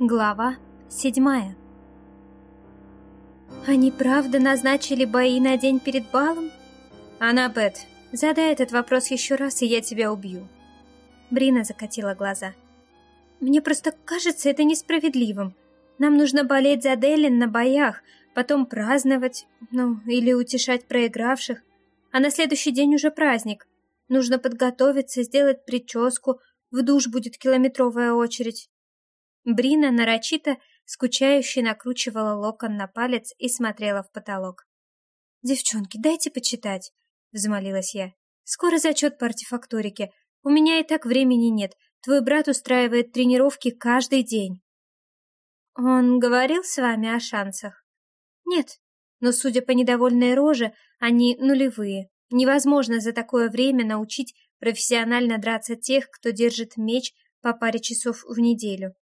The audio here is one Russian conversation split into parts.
Глава седьмая Они правда назначили бои на день перед балом? Аннабет, задай этот вопрос еще раз, и я тебя убью. Брина закатила глаза. Мне просто кажется это несправедливым. Нам нужно болеть за Делин на боях, потом праздновать, ну, или утешать проигравших. А на следующий день уже праздник. Нужно подготовиться, сделать прическу, в душ будет километровая очередь. Брина нарочито, скучающе накручивала локон на палец и смотрела в потолок. «Девчонки, дайте почитать», — взмолилась я. «Скоро зачет по артефакторике. У меня и так времени нет. Твой брат устраивает тренировки каждый день». «Он говорил с вами о шансах?» «Нет, но, судя по недовольной роже, они нулевые. Невозможно за такое время научить профессионально драться тех, кто держит меч по паре часов в неделю.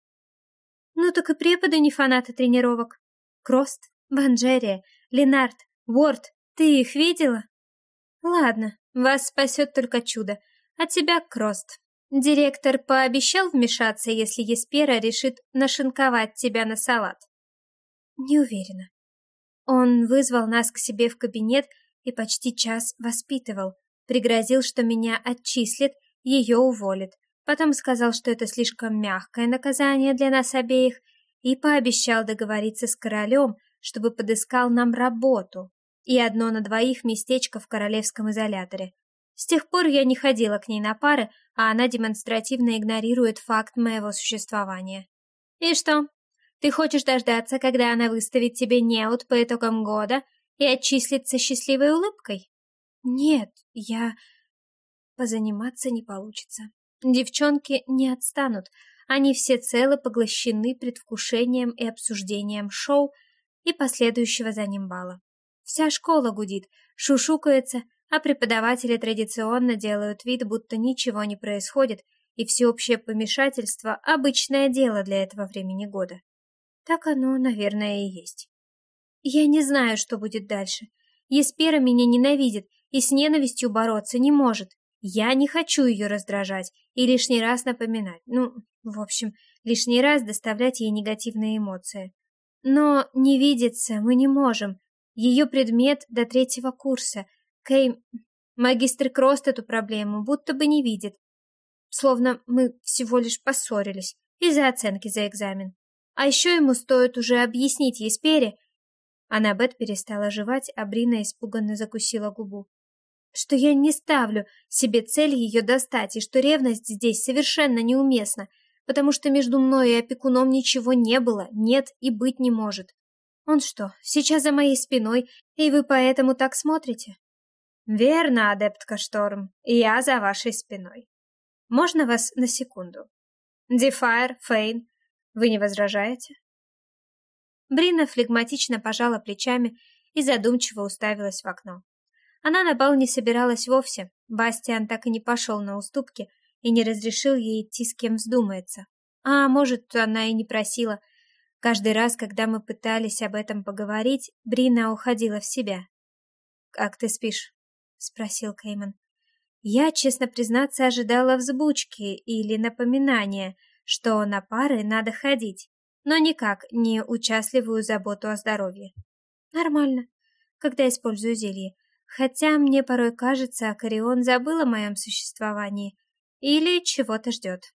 Ну так и преподы не фанаты тренировок. Крост, Банджерия, Ленард, Уорд, ты их видела? Ладно, вас спасет только чудо. А тебя, Крост. Директор пообещал вмешаться, если Еспера решит нашинковать тебя на салат. Не уверена. Он вызвал нас к себе в кабинет и почти час воспитывал. Пригрозил, что меня отчислит, ее уволит. Потом сказал, что это слишком мягкое наказание для нас обеих, и пообещал договориться с королем, чтобы подыскал нам работу и одно на двоих местечко в королевском изоляторе. С тех пор я не ходила к ней на пары, а она демонстративно игнорирует факт моего существования. И что? Ты хочешь дождаться, когда она выставит тебе неуд по итогам года и отчислится счастливой улыбкой? Нет, я... Позаниматься не получится. Девчонки не отстанут, они все целы поглощены предвкушением и обсуждением шоу и последующего за ним бала. Вся школа гудит, шушукается, а преподаватели традиционно делают вид, будто ничего не происходит, и всеобщее помешательство – обычное дело для этого времени года. Так оно, наверное, и есть. Я не знаю, что будет дальше. Еспера меня ненавидит и с ненавистью бороться не может. Я не хочу ее раздражать и лишний раз напоминать. Ну, в общем, лишний раз доставлять ей негативные эмоции. Но не видеться мы не можем. Ее предмет до третьего курса. Кей... Магистр Крост эту проблему будто бы не видит. Словно мы всего лишь поссорились из-за оценки за экзамен. А еще ему стоит уже объяснить Еспере... Аннабет перестала жевать, а Брина испуганно закусила губу что я не ставлю себе цель ее достать, и что ревность здесь совершенно неуместна, потому что между мной и опекуном ничего не было, нет и быть не может. Он что, сейчас за моей спиной, и вы поэтому так смотрите? Верно, адептка Шторм, и я за вашей спиной. Можно вас на секунду? Дефайр, Фейн, вы не возражаете? Брина флегматично пожала плечами и задумчиво уставилась в окно. Она на бал не собиралась вовсе. Бастиан так и не пошел на уступки и не разрешил ей идти с кем вздумается. А может, она и не просила. Каждый раз, когда мы пытались об этом поговорить, Брина уходила в себя. «Как ты спишь?» — спросил Кейман. Я, честно признаться, ожидала взбучки или напоминания, что на пары надо ходить, но никак не участливую заботу о здоровье. Нормально, когда использую зелье. Хотя мне порой кажется, Акарион забыл о моем существовании или чего-то ждет.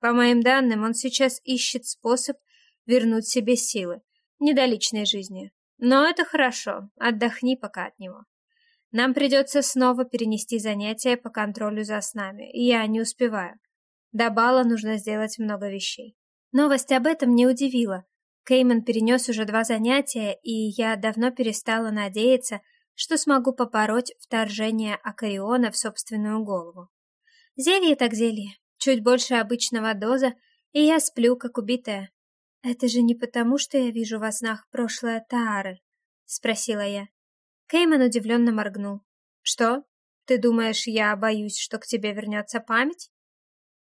По моим данным, он сейчас ищет способ вернуть себе силы, не до личной жизни. Но это хорошо, отдохни пока от него. Нам придется снова перенести занятия по контролю за снами, и я не успеваю. До бала нужно сделать много вещей. Новость об этом не удивила. Кейман перенес уже два занятия, и я давно перестала надеяться, что смогу попороть вторжение Акариона в собственную голову. Зелье так зелье, чуть больше обычного доза, и я сплю, как убитая. «Это же не потому, что я вижу во снах прошлое Таары?» — спросила я. Кейман удивленно моргнул. «Что? Ты думаешь, я боюсь, что к тебе вернется память?»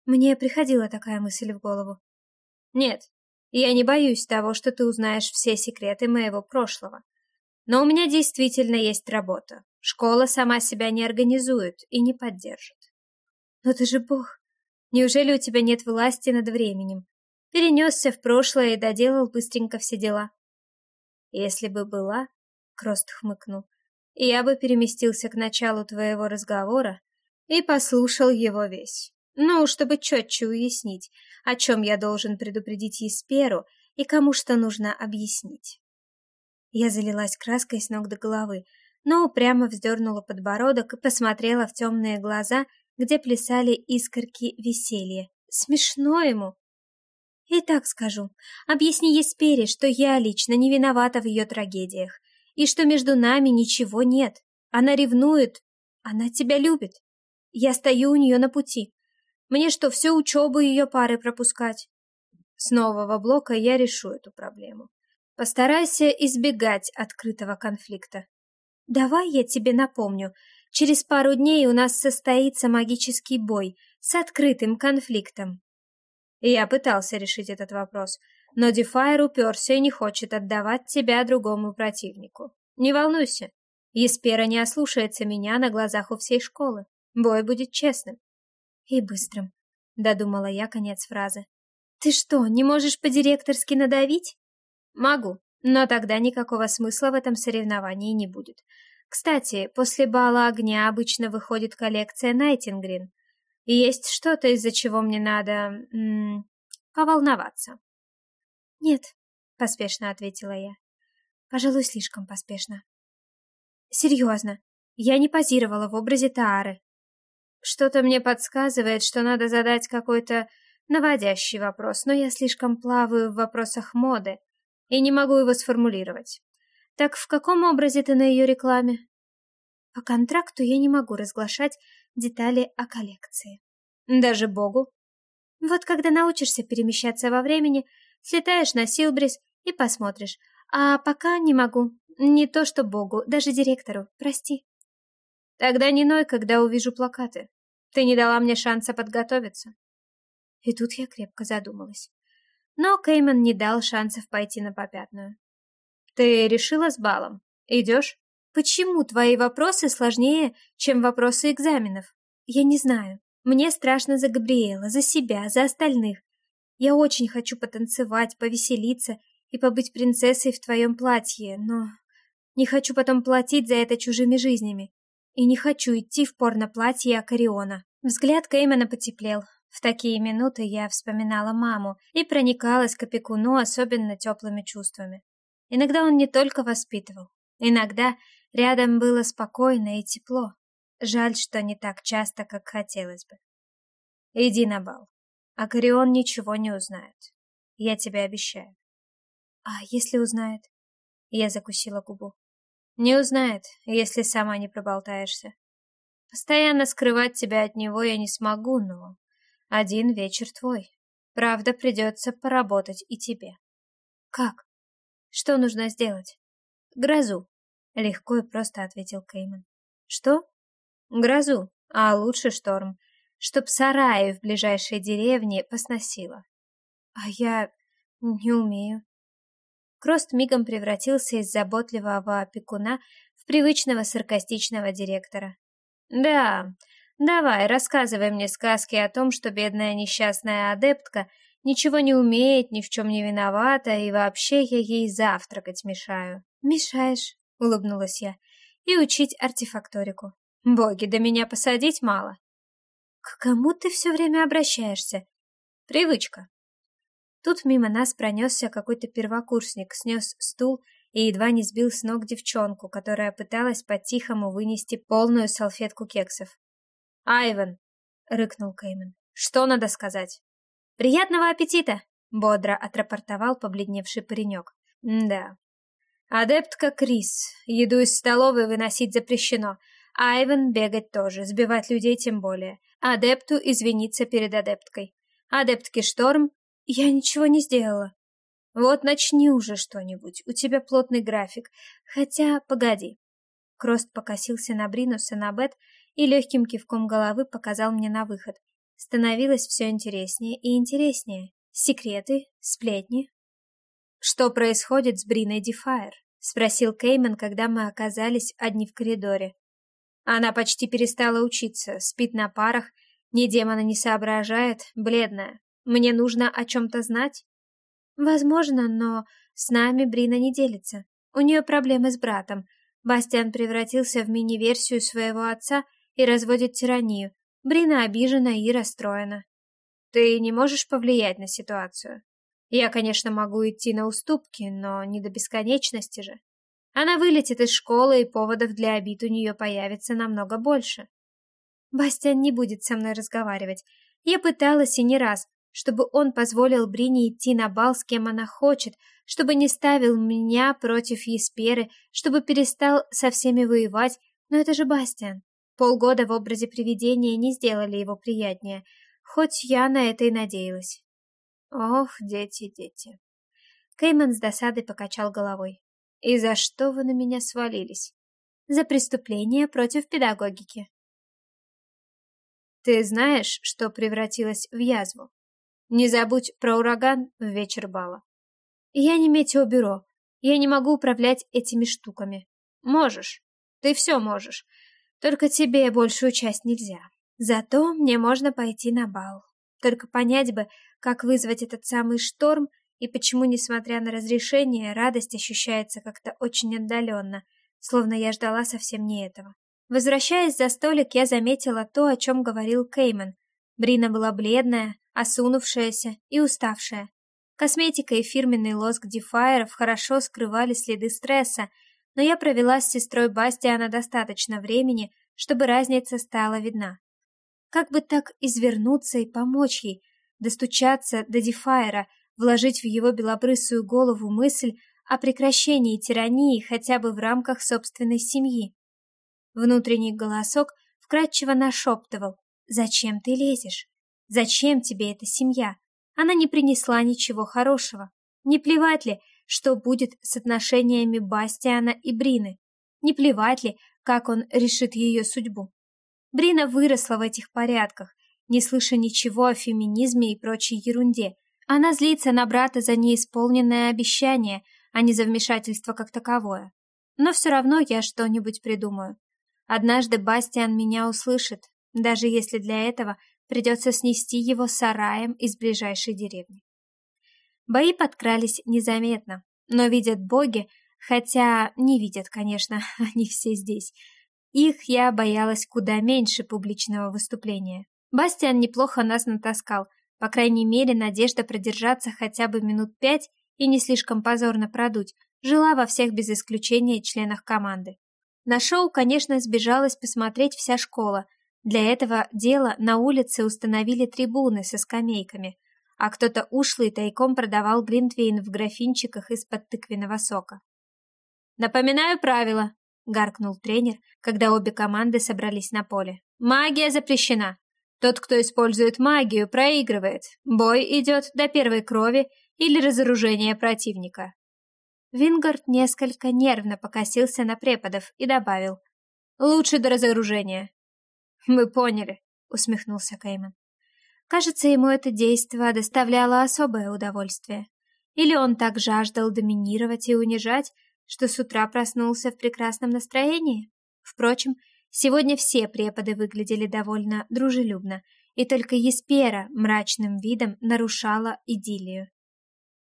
Мне приходила такая мысль в голову. «Нет, я не боюсь того, что ты узнаешь все секреты моего прошлого. Но у меня действительно есть работа. Школа сама себя не организует и не поддержит. Но ты же бог. Неужели у тебя нет власти над временем? перенесся в прошлое и доделал быстренько все дела. Если бы была, Крост хмыкнул, я бы переместился к началу твоего разговора и послушал его весь. Ну, чтобы четче уяснить, о чем я должен предупредить Есперу и кому что нужно объяснить. Я залилась краской с ног до головы, но упрямо вздернула подбородок и посмотрела в темные глаза, где плясали искорки веселья. Смешно ему. И так скажу, объясни Еспере, что я лично не виновата в ее трагедиях, и что между нами ничего нет. Она ревнует, она тебя любит. Я стою у нее на пути. Мне что, всю учебу ее пары пропускать? С нового блока я решу эту проблему. Постарайся избегать открытого конфликта. Давай я тебе напомню. Через пару дней у нас состоится магический бой с открытым конфликтом. Я пытался решить этот вопрос, но Дефайр уперся и не хочет отдавать тебя другому противнику. Не волнуйся, Еспера не ослушается меня на глазах у всей школы. Бой будет честным и быстрым, додумала я конец фразы. Ты что, не можешь по-директорски надавить? Могу, но тогда никакого смысла в этом соревновании не будет. Кстати, после бала огня обычно выходит коллекция Найтингрин. Есть что-то, из-за чего мне надо... -м, поволноваться. Нет, поспешно ответила я. Пожалуй, слишком поспешно. Серьезно, я не позировала в образе Таары. Что-то мне подсказывает, что надо задать какой-то наводящий вопрос, но я слишком плаваю в вопросах моды и не могу его сформулировать. Так в каком образе ты на ее рекламе? По контракту я не могу разглашать детали о коллекции. Даже Богу. Вот когда научишься перемещаться во времени, слетаешь на Силбрис и посмотришь. А пока не могу. Не то что Богу, даже директору. Прости. Тогда не ной, когда увижу плакаты. Ты не дала мне шанса подготовиться. И тут я крепко задумалась. Но Кейман не дал шансов пойти на попятную. Ты решила с балом? Идешь? Почему твои вопросы сложнее, чем вопросы экзаменов? Я не знаю. Мне страшно за Габриэла, за себя, за остальных. Я очень хочу потанцевать, повеселиться и побыть принцессой в твоем платье, но не хочу потом платить за это чужими жизнями. И не хочу идти в порно-платье Акариона. Взгляд Кеймана потеплел. В такие минуты я вспоминала маму и проникалась к опекуну особенно теплыми чувствами. Иногда он не только воспитывал. Иногда рядом было спокойно и тепло. Жаль, что не так часто, как хотелось бы. Иди на бал. Акарион ничего не узнает. Я тебе обещаю. А если узнает? Я закусила губу. Не узнает, если сама не проболтаешься. Постоянно скрывать тебя от него я не смогу, но один вечер твой. Правда, придется поработать и тебе. Как? Что нужно сделать? Грозу. Легко и просто ответил Кейман. Что? Грозу, а лучше шторм. Чтоб сараи в ближайшей деревне посносило. А я не умею. Крост мигом превратился из заботливого опекуна в привычного саркастичного директора. «Да, давай, рассказывай мне сказки о том, что бедная несчастная адептка ничего не умеет, ни в чем не виновата, и вообще я ей завтракать мешаю». «Мешаешь», — улыбнулась я, — «и учить артефакторику. Боги, до меня посадить мало». «К кому ты все время обращаешься?» «Привычка. Тут мимо нас пронесся какой-то первокурсник, снес стул и едва не сбил с ног девчонку, которая пыталась по-тихому вынести полную салфетку кексов. «Айвен!» — рыкнул Кеймен. «Что надо сказать?» «Приятного аппетита!» — бодро отрапортовал побледневший паренек. «Да. Адептка Крис. Еду из столовой выносить запрещено. Айвен бегать тоже, сбивать людей тем более. Адепту извиниться перед адепткой. Адептке Шторм я ничего не сделала. Вот начни уже что-нибудь, у тебя плотный график. Хотя, погоди. Крост покосился на Бринуса на Бет и легким кивком головы показал мне на выход. Становилось все интереснее и интереснее. Секреты, сплетни. «Что происходит с Бриной Дефайр?» — спросил Кеймен, когда мы оказались одни в коридоре. Она почти перестала учиться, спит на парах, ни демона не соображает, бледная. Мне нужно о чем-то знать? Возможно, но с нами Брина не делится. У нее проблемы с братом. Бастиан превратился в мини-версию своего отца и разводит тиранию. Брина обижена и расстроена. Ты не можешь повлиять на ситуацию. Я, конечно, могу идти на уступки, но не до бесконечности же. Она вылетит из школы, и поводов для обид у нее появится намного больше. Бастиан не будет со мной разговаривать. Я пыталась и не раз, чтобы он позволил Брине идти на бал с кем она хочет, чтобы не ставил меня против Есперы, чтобы перестал со всеми воевать, но это же Бастиан. Полгода в образе привидения не сделали его приятнее, хоть я на это и надеялась. Ох, дети, дети. Кейман с досадой покачал головой. И за что вы на меня свалились? За преступление против педагогики. Ты знаешь, что превратилась в язву? Не забудь про ураган в вечер бала. Я не метеобюро. Я не могу управлять этими штуками. Можешь. Ты все можешь. Только тебе большую часть нельзя. Зато мне можно пойти на бал. Только понять бы, как вызвать этот самый шторм и почему, несмотря на разрешение, радость ощущается как-то очень отдаленно, словно я ждала совсем не этого. Возвращаясь за столик, я заметила то, о чем говорил Кейман. Брина была бледная, осунувшаяся и уставшая. Косметика и фирменный лоск Дефайеров хорошо скрывали следы стресса, но я провела с сестрой Бастиана достаточно времени, чтобы разница стала видна. Как бы так извернуться и помочь ей, достучаться до Дефайера, вложить в его белобрысую голову мысль о прекращении тирании хотя бы в рамках собственной семьи. Внутренний голосок вкрадчиво нашептывал «Зачем ты лезешь? Зачем тебе эта семья? Она не принесла ничего хорошего. Не плевать ли, что будет с отношениями Бастиана и Брины? Не плевать ли, как он решит ее судьбу? Брина выросла в этих порядках, не слыша ничего о феминизме и прочей ерунде. Она злится на брата за неисполненное обещание, а не за вмешательство как таковое. Но все равно я что-нибудь придумаю. Однажды Бастиан меня услышит, даже если для этого придется снести его сараем из ближайшей деревни. Бои подкрались незаметно, но видят боги, хотя не видят, конечно, они все здесь. Их я боялась куда меньше публичного выступления. Бастиан неплохо нас натаскал, по крайней мере, надежда продержаться хотя бы минут пять и не слишком позорно продуть, жила во всех без исключения членах команды. На шоу, конечно, сбежалась посмотреть вся школа. Для этого дела на улице установили трибуны со скамейками, а кто-то ушлый тайком продавал глинтвейн в графинчиках из-под тыквенного сока. «Напоминаю правила», — гаркнул тренер, когда обе команды собрались на поле. «Магия запрещена. Тот, кто использует магию, проигрывает. Бой идет до первой крови или разоружения противника. Вингард несколько нервно покосился на преподов и добавил. «Лучше до разоружения». «Мы поняли», — усмехнулся Кейман. Кажется, ему это действо доставляло особое удовольствие. Или он так жаждал доминировать и унижать, что с утра проснулся в прекрасном настроении? Впрочем, сегодня все преподы выглядели довольно дружелюбно, и только Еспера мрачным видом нарушала идиллию.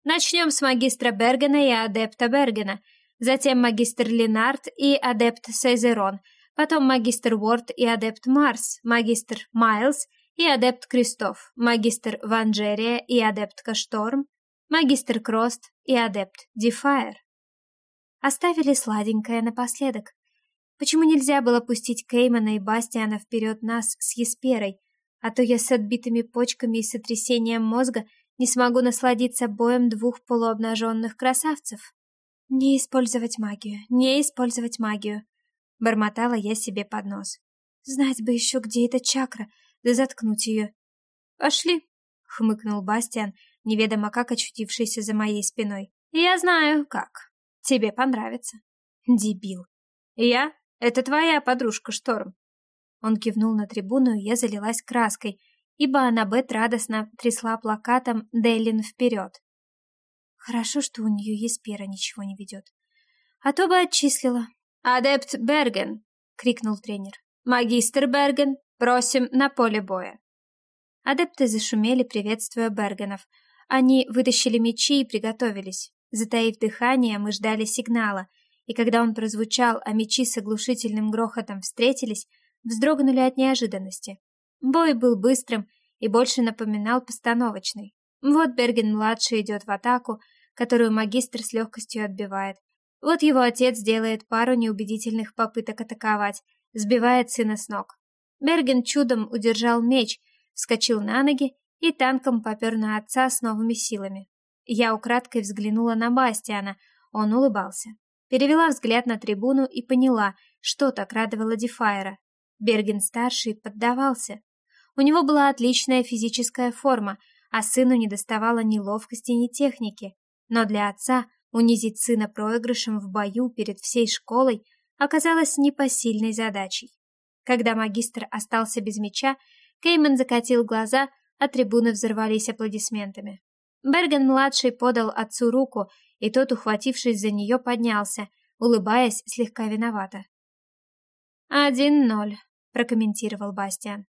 Начнем с магистра Бергена и адепта Бергена, затем магистр Ленард и адепт Сейзерон, потом магистр Уорд и адепт Марс, магистр Майлз и адепт Кристоф, магистр Ванжерия и адепт Кашторм, магистр Крост и адепт Дефайр. Оставили сладенькое напоследок. Почему нельзя было пустить Кеймана и Бастиана вперед нас с Есперой, а то я с отбитыми почками и сотрясением мозга – не смогу насладиться боем двух полуобнаженных красавцев. Не использовать магию, не использовать магию. Бормотала я себе под нос. Знать бы еще, где эта чакра, да заткнуть ее. Пошли, хмыкнул Бастиан, неведомо как очутившийся за моей спиной. Я знаю, как. Тебе понравится. Дебил. Я? Это твоя подружка Шторм. Он кивнул на трибуну, и я залилась краской, ибо Аннабет радостно трясла плакатом «Дейлин вперед». Хорошо, что у нее Еспера ничего не ведет. А то бы отчислила. «Адепт Берген!» — крикнул тренер. «Магистр Берген, просим на поле боя!» Адепты зашумели, приветствуя Бергенов. Они вытащили мечи и приготовились. Затаив дыхание, мы ждали сигнала, и когда он прозвучал, а мечи с оглушительным грохотом встретились, вздрогнули от неожиданности. Бой был быстрым и больше напоминал постановочный. Вот Берген-младший идет в атаку, которую магистр с легкостью отбивает. Вот его отец делает пару неубедительных попыток атаковать, сбивает сына с ног. Берген чудом удержал меч, вскочил на ноги и танком попер на отца с новыми силами. Я украдкой взглянула на Бастиана, он улыбался. Перевела взгляд на трибуну и поняла, что так радовало Дефайра. Берген-старший поддавался. У него была отличная физическая форма, а сыну не доставало ни ловкости, ни техники. Но для отца унизить сына проигрышем в бою перед всей школой оказалось непосильной задачей. Когда магистр остался без меча, Кейман закатил глаза, а трибуны взорвались аплодисментами. Берген-младший подал отцу руку, и тот, ухватившись за нее, поднялся, улыбаясь слегка виновато. «Один ноль», — прокомментировал Бастиан.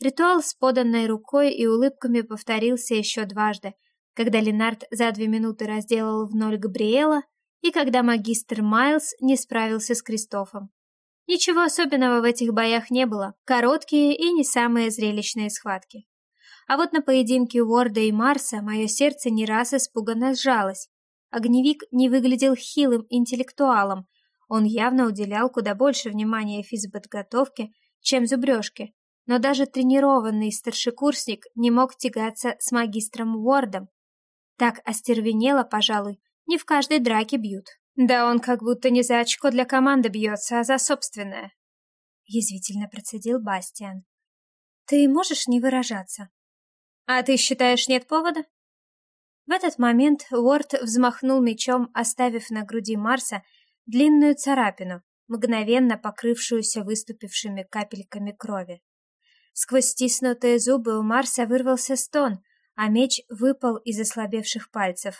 Ритуал с поданной рукой и улыбками повторился еще дважды, когда Ленард за две минуты разделал в ноль Габриэла и когда магистр Майлз не справился с Кристофом. Ничего особенного в этих боях не было, короткие и не самые зрелищные схватки. А вот на поединке Уорда и Марса мое сердце не раз испуганно сжалось. Огневик не выглядел хилым интеллектуалом, он явно уделял куда больше внимания физподготовке, чем зубрежке, но даже тренированный старшекурсник не мог тягаться с магистром Уордом. Так остервенело, пожалуй, не в каждой драке бьют. Да он как будто не за очко для команды бьется, а за собственное. Язвительно процедил Бастиан. Ты можешь не выражаться? А ты считаешь, нет повода? В этот момент Уорд взмахнул мечом, оставив на груди Марса длинную царапину, мгновенно покрывшуюся выступившими капельками крови. Сквозь стиснутые зубы у Марса вырвался стон, а меч выпал из ослабевших пальцев.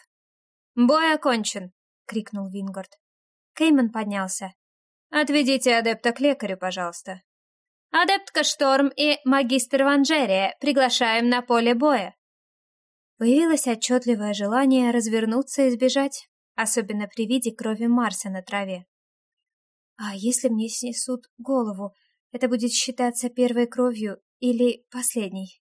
«Бой окончен!» — крикнул Вингард. Кейман поднялся. «Отведите адепта к лекарю, пожалуйста». «Адептка Шторм и магистр Ванжерия приглашаем на поле боя». Появилось отчетливое желание развернуться и сбежать, особенно при виде крови Марса на траве. «А если мне снесут голову, это будет считаться первой кровью или последней?»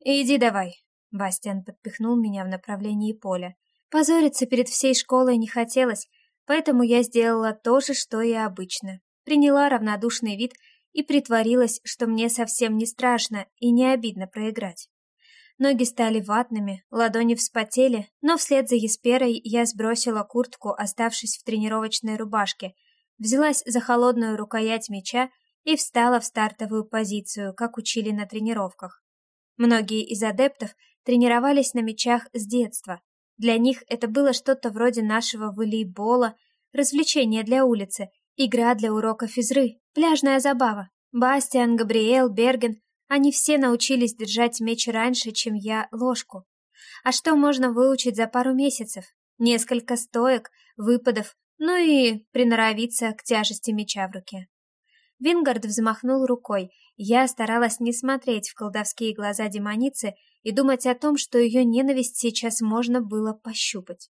«Иди давай», — Бастиан подпихнул меня в направлении поля. Позориться перед всей школой не хотелось, поэтому я сделала то же, что и обычно. Приняла равнодушный вид и притворилась, что мне совсем не страшно и не обидно проиграть. Ноги стали ватными, ладони вспотели, но вслед за Есперой я сбросила куртку, оставшись в тренировочной рубашке, взялась за холодную рукоять меча и встала в стартовую позицию, как учили на тренировках. Многие из адептов тренировались на мечах с детства, для них это было что-то вроде нашего волейбола, развлечение для улицы, игра для урока физры, пляжная забава. Бастиан, Габриэл, Берген — они все научились держать меч раньше, чем я ложку. А что можно выучить за пару месяцев? Несколько стоек, выпадов, ну и приноровиться к тяжести меча в руке. Вингард взмахнул рукой. Я старалась не смотреть в колдовские глаза демоницы и думать о том, что ее ненависть сейчас можно было пощупать.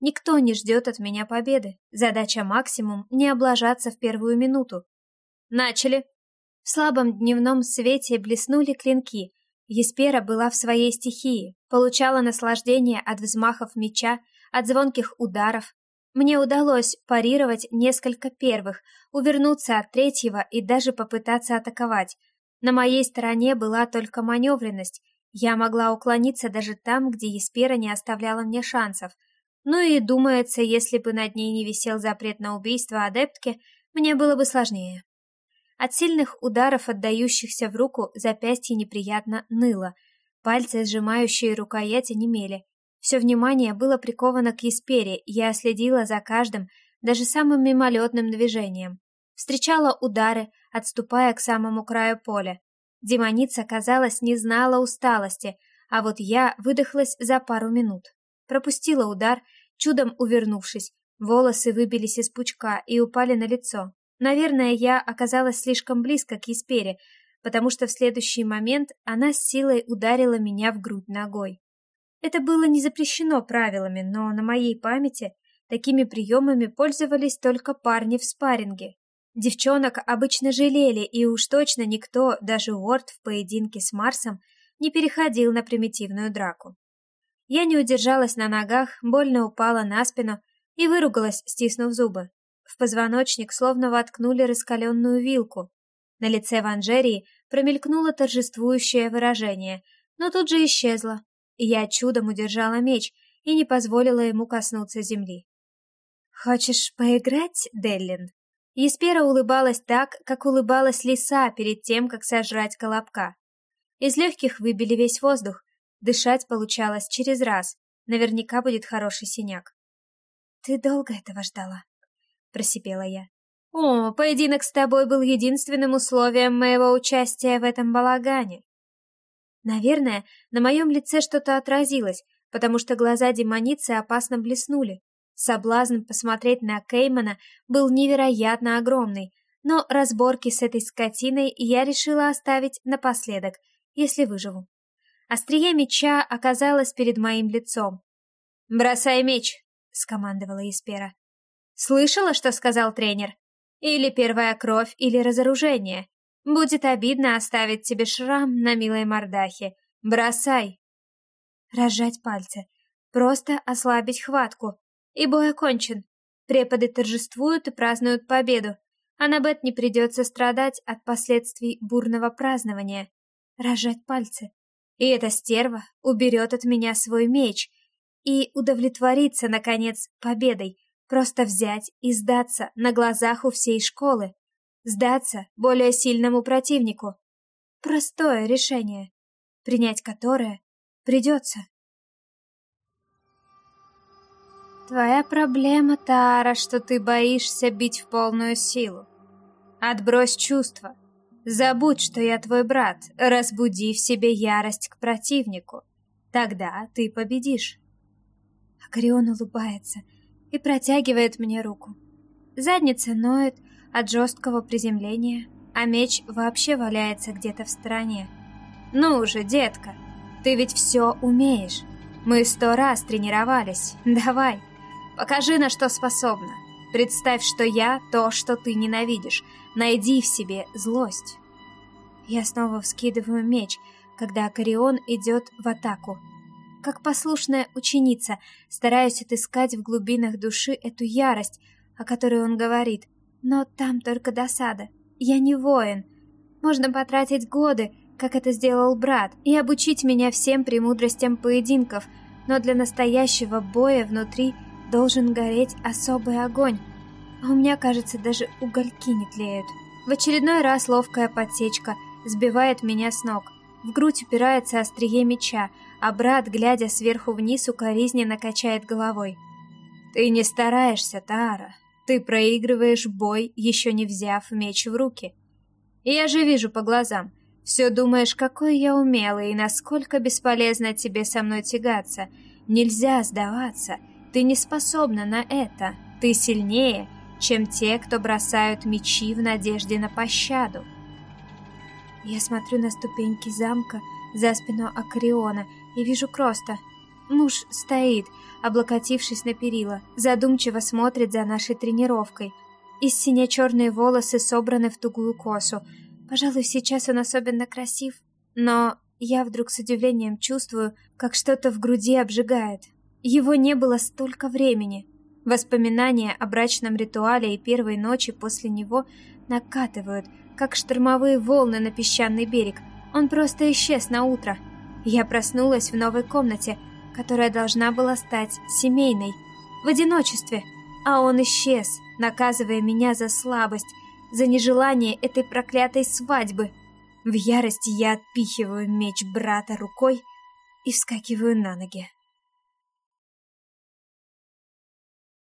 Никто не ждет от меня победы. Задача максимум — не облажаться в первую минуту. Начали. В слабом дневном свете блеснули клинки. Еспера была в своей стихии, получала наслаждение от взмахов меча, от звонких ударов, мне удалось парировать несколько первых, увернуться от третьего и даже попытаться атаковать. На моей стороне была только маневренность. Я могла уклониться даже там, где Еспера не оставляла мне шансов. Ну и, думается, если бы над ней не висел запрет на убийство адептки, мне было бы сложнее. От сильных ударов, отдающихся в руку, запястье неприятно ныло. Пальцы, сжимающие рукоять, онемели. Все внимание было приковано к Еспере, я следила за каждым, даже самым мимолетным движением. Встречала удары, отступая к самому краю поля. Демоница, казалось, не знала усталости, а вот я выдохлась за пару минут. Пропустила удар, чудом увернувшись, волосы выбились из пучка и упали на лицо. Наверное, я оказалась слишком близко к Еспере, потому что в следующий момент она с силой ударила меня в грудь ногой. Это было не запрещено правилами, но на моей памяти такими приемами пользовались только парни в спарринге. Девчонок обычно жалели, и уж точно никто, даже Уорд в поединке с Марсом, не переходил на примитивную драку. Я не удержалась на ногах, больно упала на спину и выругалась, стиснув зубы. В позвоночник словно воткнули раскаленную вилку. На лице Ванжерии промелькнуло торжествующее выражение, но тут же исчезло, я чудом удержала меч и не позволила ему коснуться земли. «Хочешь поиграть, Деллин?» Еспера улыбалась так, как улыбалась лиса перед тем, как сожрать колобка. Из легких выбили весь воздух, дышать получалось через раз, наверняка будет хороший синяк. «Ты долго этого ждала?» — просипела я. «О, поединок с тобой был единственным условием моего участия в этом балагане. Наверное, на моем лице что-то отразилось, потому что глаза демоницы опасно блеснули. Соблазн посмотреть на Кеймана был невероятно огромный, но разборки с этой скотиной я решила оставить напоследок, если выживу. Острие меча оказалось перед моим лицом. «Бросай меч!» — скомандовала Испера. «Слышала, что сказал тренер? Или первая кровь, или разоружение. Будет обидно оставить тебе шрам на милой мордахе. Бросай. Разжать пальцы. Просто ослабить хватку. И бой окончен. Преподы торжествуют и празднуют победу. А на Бет не придется страдать от последствий бурного празднования. Разжать пальцы. И эта стерва уберет от меня свой меч и удовлетворится, наконец, победой. Просто взять и сдаться на глазах у всей школы. Сдаться более сильному противнику. Простое решение, принять которое придется. Твоя проблема, Тара, что ты боишься бить в полную силу. Отбрось чувства. Забудь, что я твой брат. Разбуди в себе ярость к противнику. Тогда ты победишь. Акарион улыбается и протягивает мне руку. Задница ноет, от жесткого приземления, а меч вообще валяется где-то в стороне. «Ну уже, детка, ты ведь все умеешь. Мы сто раз тренировались. Давай, покажи, на что способна. Представь, что я то, что ты ненавидишь. Найди в себе злость». Я снова вскидываю меч, когда Корион идет в атаку. Как послушная ученица, стараюсь отыскать в глубинах души эту ярость, о которой он говорит — но там только досада. Я не воин. Можно потратить годы, как это сделал брат, и обучить меня всем премудростям поединков, но для настоящего боя внутри должен гореть особый огонь. А у меня, кажется, даже угольки не тлеют. В очередной раз ловкая подсечка сбивает меня с ног. В грудь упирается острие меча, а брат, глядя сверху вниз, укоризненно качает головой. «Ты не стараешься, Тара. Ты проигрываешь бой, еще не взяв меч в руки. Я же вижу по глазам. Все думаешь, какой я умелый и насколько бесполезно тебе со мной тягаться. Нельзя сдаваться. Ты не способна на это. Ты сильнее, чем те, кто бросают мечи в надежде на пощаду. Я смотрю на ступеньки замка за спину Акриона и вижу Кроста. Муж стоит, облокотившись на перила, задумчиво смотрит за нашей тренировкой. И сине-черные волосы собраны в тугую косу. Пожалуй, сейчас он особенно красив. Но я вдруг с удивлением чувствую, как что-то в груди обжигает. Его не было столько времени. Воспоминания о брачном ритуале и первой ночи после него накатывают, как штормовые волны на песчаный берег. Он просто исчез на утро. Я проснулась в новой комнате, которая должна была стать семейной, в одиночестве, а он исчез, наказывая меня за слабость, за нежелание этой проклятой свадьбы. В ярости я отпихиваю меч брата рукой и вскакиваю на ноги.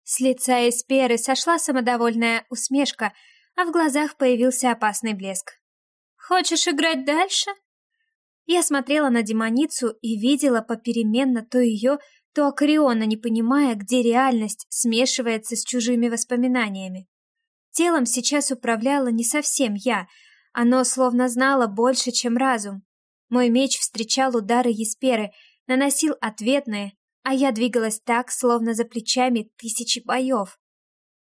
С лица Эсперы сошла самодовольная усмешка, а в глазах появился опасный блеск. «Хочешь играть дальше?» Я смотрела на демоницу и видела попеременно то ее, то Акариона, не понимая, где реальность смешивается с чужими воспоминаниями. Телом сейчас управляла не совсем я, Оно словно знало больше, чем разум. Мой меч встречал удары Есперы, наносил ответные, а я двигалась так, словно за плечами тысячи боев.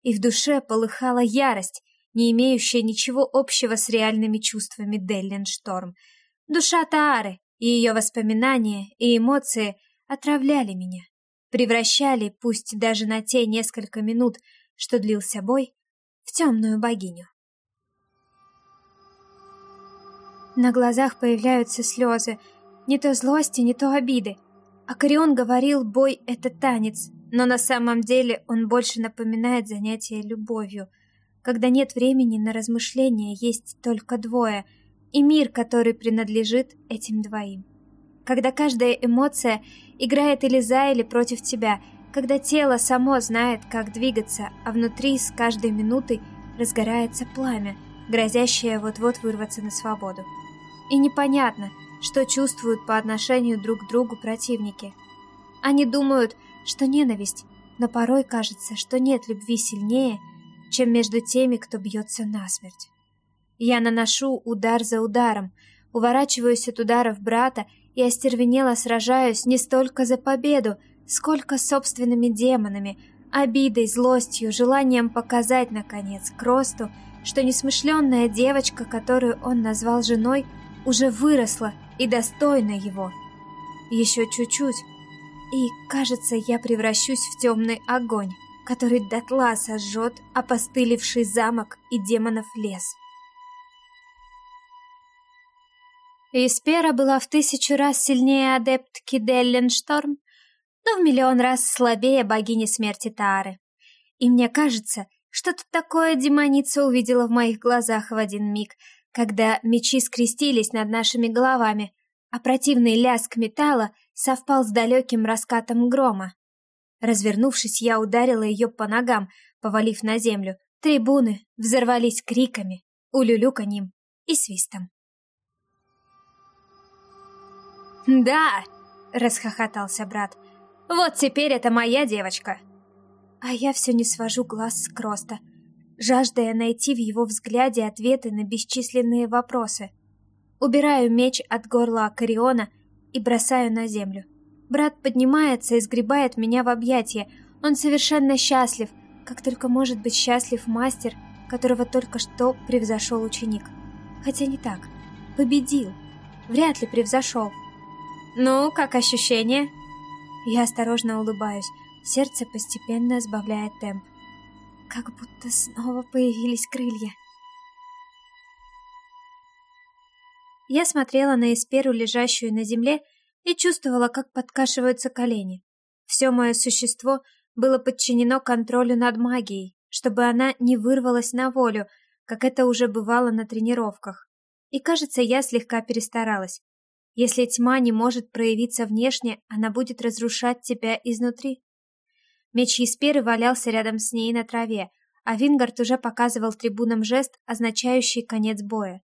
И в душе полыхала ярость, не имеющая ничего общего с реальными чувствами Деллен Шторм. Душа Таары и ее воспоминания и эмоции отравляли меня, превращали, пусть даже на те несколько минут, что длился бой, в темную богиню. На глазах появляются слезы, не то злости, не то обиды. Акарион говорил, бой — это танец, но на самом деле он больше напоминает занятие любовью. Когда нет времени на размышления, есть только двое, и мир, который принадлежит этим двоим. Когда каждая эмоция играет или за, или против тебя, когда тело само знает, как двигаться, а внутри с каждой минутой разгорается пламя, грозящее вот-вот вырваться на свободу. И непонятно, что чувствуют по отношению друг к другу противники. Они думают, что ненависть, но порой кажется, что нет любви сильнее, чем между теми, кто бьется насмерть. Я наношу удар за ударом, уворачиваюсь от ударов брата и остервенело сражаюсь не столько за победу, сколько с собственными демонами, обидой, злостью, желанием показать, наконец, Кросту, что несмышленная девочка, которую он назвал женой, уже выросла и достойна его. Еще чуть-чуть, и, кажется, я превращусь в темный огонь, который дотла сожжет опостылевший замок и демонов лес. Испера была в тысячу раз сильнее адептки Делленшторм, но в миллион раз слабее богини смерти Таары. И мне кажется, что-то такое демоница увидела в моих глазах в один миг — когда мечи скрестились над нашими головами, а противный лязг металла совпал с далеким раскатом грома. Развернувшись, я ударила ее по ногам, повалив на землю. Трибуны взорвались криками, улюлюканьем и свистом. «Да!» — расхохотался брат. «Вот теперь это моя девочка!» А я все не свожу глаз с Кроста — жаждая найти в его взгляде ответы на бесчисленные вопросы. Убираю меч от горла Акариона и бросаю на землю. Брат поднимается и сгребает меня в объятия. Он совершенно счастлив, как только может быть счастлив мастер, которого только что превзошел ученик. Хотя не так. Победил. Вряд ли превзошел. «Ну, как ощущение?» Я осторожно улыбаюсь. Сердце постепенно сбавляет темп как будто снова появились крылья. Я смотрела на Эсперу, лежащую на земле, и чувствовала, как подкашиваются колени. Все мое существо было подчинено контролю над магией, чтобы она не вырвалась на волю, как это уже бывало на тренировках. И кажется, я слегка перестаралась. Если тьма не может проявиться внешне, она будет разрушать тебя изнутри. Меч Есперы валялся рядом с ней на траве, а Вингард уже показывал трибунам жест, означающий конец боя.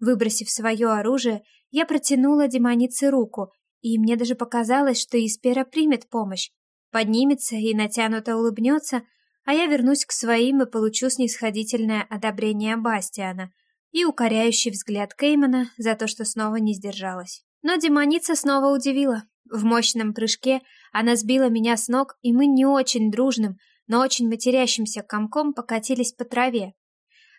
Выбросив свое оружие, я протянула демонице руку, и мне даже показалось, что Еспера примет помощь, поднимется и натянуто улыбнется, а я вернусь к своим и получу снисходительное одобрение Бастиана и укоряющий взгляд Кеймана за то, что снова не сдержалась. Но демоница снова удивила. В мощном прыжке она сбила меня с ног, и мы не очень дружным, но очень матерящимся комком покатились по траве.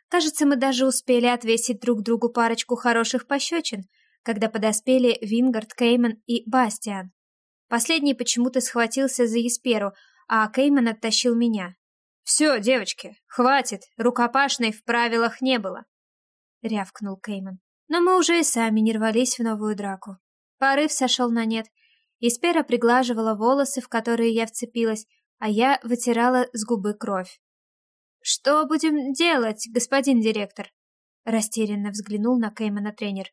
Кажется, мы даже успели отвесить друг другу парочку хороших пощечин, когда подоспели Вингард, Кейман и Бастиан. Последний почему-то схватился за Есперу, а Кейман оттащил меня. «Все, девочки, хватит, рукопашной в правилах не было», — рявкнул Кейман. Но мы уже и сами не рвались в новую драку. Порыв сошел на нет, Испера приглаживала волосы, в которые я вцепилась, а я вытирала с губы кровь. «Что будем делать, господин директор?» Растерянно взглянул на Кеймана тренер.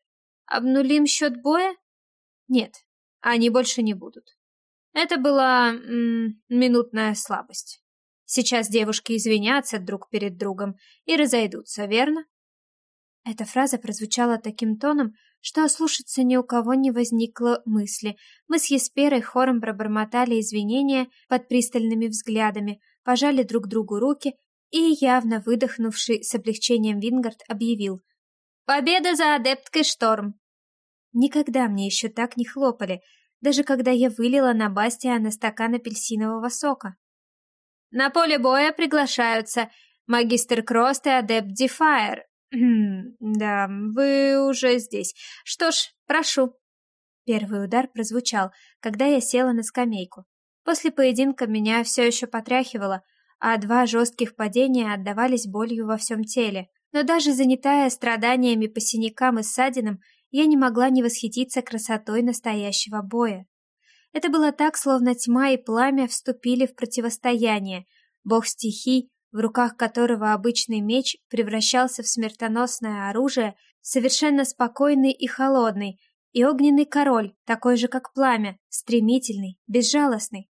«Обнулим счет боя?» «Нет, они больше не будут. Это была м минутная слабость. Сейчас девушки извинятся друг перед другом и разойдутся, верно?» Эта фраза прозвучала таким тоном, что ослушаться ни у кого не возникло мысли. Мы с Есперой хором пробормотали извинения под пристальными взглядами, пожали друг другу руки, и, явно выдохнувший с облегчением Вингард, объявил. Победа за адепткой Шторм!» Никогда мне еще так не хлопали, даже когда я вылила на Бастиана стакан апельсинового сока. На поле боя приглашаются магистр Крост и адепт Дефайр. Да, вы уже здесь. Что ж, прошу. Первый удар прозвучал, когда я села на скамейку. После поединка меня все еще потряхивало, а два жестких падения отдавались болью во всем теле. Но даже занятая страданиями по синякам и ссадинам, я не могла не восхититься красотой настоящего боя. Это было так, словно тьма и пламя вступили в противостояние. Бог стихий, в руках которого обычный меч превращался в смертоносное оружие, совершенно спокойный и холодный, и огненный король, такой же как пламя, стремительный, безжалостный.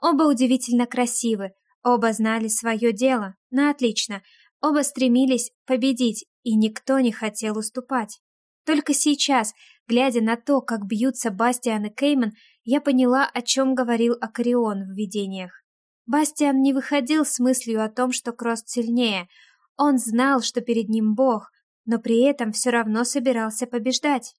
Оба удивительно красивы, оба знали свое дело, на отлично, оба стремились победить, и никто не хотел уступать. Только сейчас, глядя на то, как бьются Бастиан и Кейман, я поняла, о чем говорил Акарион в видениях. Бастиан не выходил с мыслью о том, что Крост сильнее. Он знал, что перед ним бог, но при этом все равно собирался побеждать.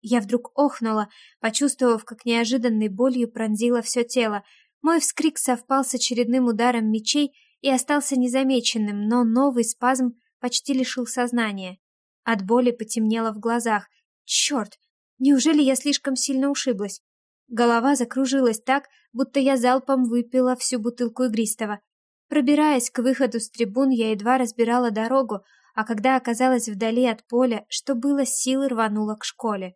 Я вдруг охнула, почувствовав, как неожиданной болью пронзило все тело. Мой вскрик совпал с очередным ударом мечей и остался незамеченным, но новый спазм почти лишил сознания. От боли потемнело в глазах. Черт! Неужели я слишком сильно ушиблась? Голова закружилась так, будто я залпом выпила всю бутылку игристого. Пробираясь к выходу с трибун, я едва разбирала дорогу, а когда оказалась вдали от поля, что было силы рванула к школе.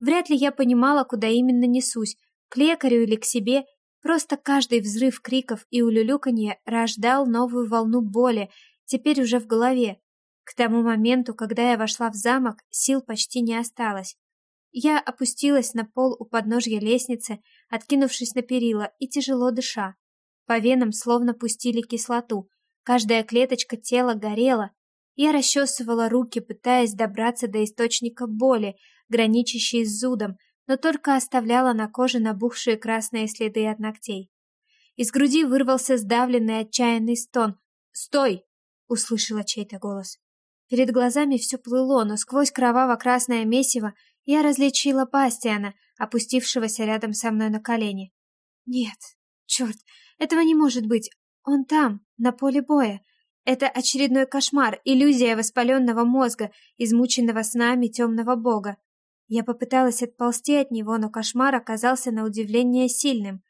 Вряд ли я понимала, куда именно несусь, к лекарю или к себе, просто каждый взрыв криков и улюлюканье рождал новую волну боли, теперь уже в голове. К тому моменту, когда я вошла в замок, сил почти не осталось. Я опустилась на пол у подножья лестницы, откинувшись на перила и тяжело дыша. По венам словно пустили кислоту. Каждая клеточка тела горела. Я расчесывала руки, пытаясь добраться до источника боли, граничащей с зудом, но только оставляла на коже набухшие красные следы от ногтей. Из груди вырвался сдавленный отчаянный стон. «Стой!» — услышала чей-то голос. Перед глазами все плыло, но сквозь кроваво-красное месиво я различила Бастиана, опустившегося рядом со мной на колени. Нет, черт, этого не может быть. Он там, на поле боя. Это очередной кошмар, иллюзия воспаленного мозга, измученного снами темного бога. Я попыталась отползти от него, но кошмар оказался на удивление сильным.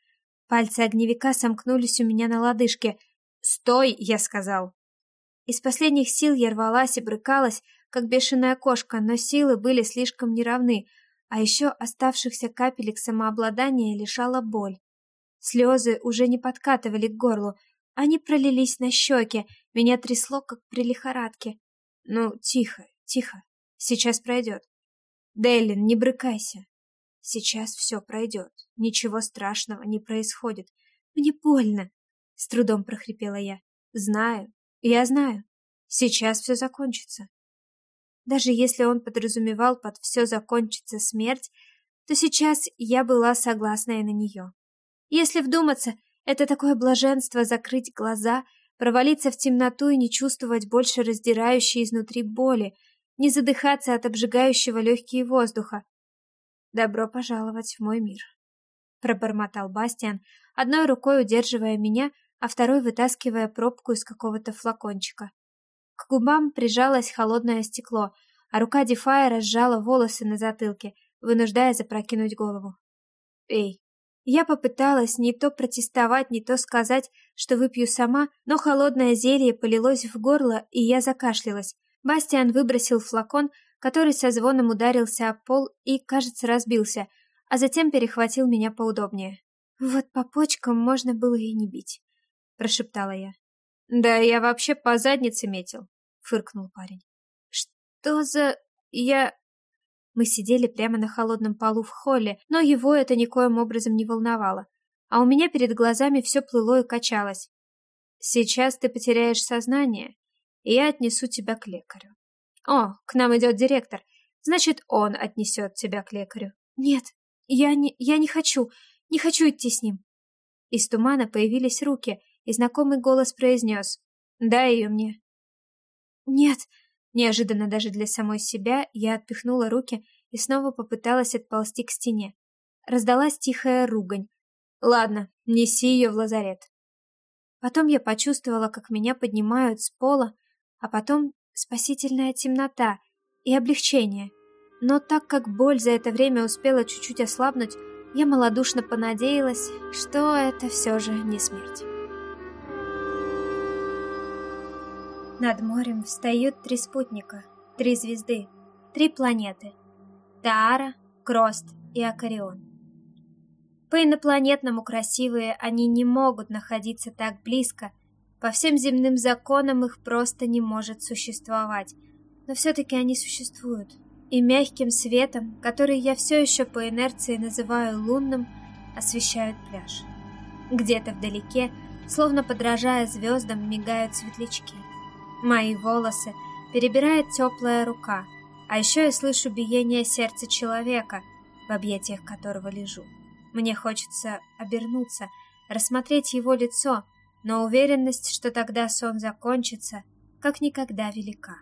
Пальцы огневика сомкнулись у меня на лодыжке. «Стой!» — я сказал. Из последних сил я рвалась и брыкалась, как бешеная кошка, но силы были слишком неравны, а еще оставшихся капелек самообладания лишала боль. Слезы уже не подкатывали к горлу, они пролились на щеки, меня трясло, как при лихорадке. Ну, тихо, тихо, сейчас пройдет. Дейлин, не брыкайся. Сейчас все пройдет, ничего страшного не происходит. Мне больно, с трудом прохрипела я. Знаю, я знаю, сейчас все закончится. Даже если он подразумевал под все закончится смерть, то сейчас я была согласна и на нее. Если вдуматься, это такое блаженство закрыть глаза, провалиться в темноту и не чувствовать больше раздирающей изнутри боли, не задыхаться от обжигающего легкие воздуха. «Добро пожаловать в мой мир», — пробормотал Бастиан, одной рукой удерживая меня, а второй вытаскивая пробку из какого-то флакончика. К губам прижалось холодное стекло, а рука Дефая сжала волосы на затылке, вынуждая запрокинуть голову. «Эй!» Я попыталась не то протестовать, не то сказать, что выпью сама, но холодное зелье полилось в горло, и я закашлялась. Бастиан выбросил флакон, который со звоном ударился о пол и, кажется, разбился, а затем перехватил меня поудобнее. Вот по почкам можно было и не бить. — прошептала я. «Да я вообще по заднице метил», — фыркнул парень. «Что за... я...» Мы сидели прямо на холодном полу в холле, но его это никоим образом не волновало. А у меня перед глазами все плыло и качалось. «Сейчас ты потеряешь сознание, и я отнесу тебя к лекарю». «О, к нам идет директор. Значит, он отнесет тебя к лекарю». «Нет, я не... я не хочу. Не хочу идти с ним». Из тумана появились руки — и знакомый голос произнес «Дай ее мне». «Нет, Неожиданно даже для самой себя я отпихнула руки и снова попыталась отползти к стене. Раздалась тихая ругань. Ладно, неси ее в лазарет. Потом я почувствовала, как меня поднимают с пола, а потом спасительная темнота и облегчение. Но так как боль за это время успела чуть-чуть ослабнуть, я малодушно понадеялась, что это все же не смерть. Над морем встают три спутника, три звезды, три планеты. Таара, Крост и Акарион. По инопланетному красивые они не могут находиться так близко, по всем земным законам их просто не может существовать, но все-таки они существуют. И мягким светом, который я все еще по инерции называю лунным, освещают пляж. Где-то вдалеке, словно подражая звездам, мигают светлячки. Мои волосы перебирает теплая рука, а еще я слышу биение сердца человека, в объятиях которого лежу. Мне хочется обернуться, рассмотреть его лицо, но уверенность, что тогда сон закончится, как никогда велика.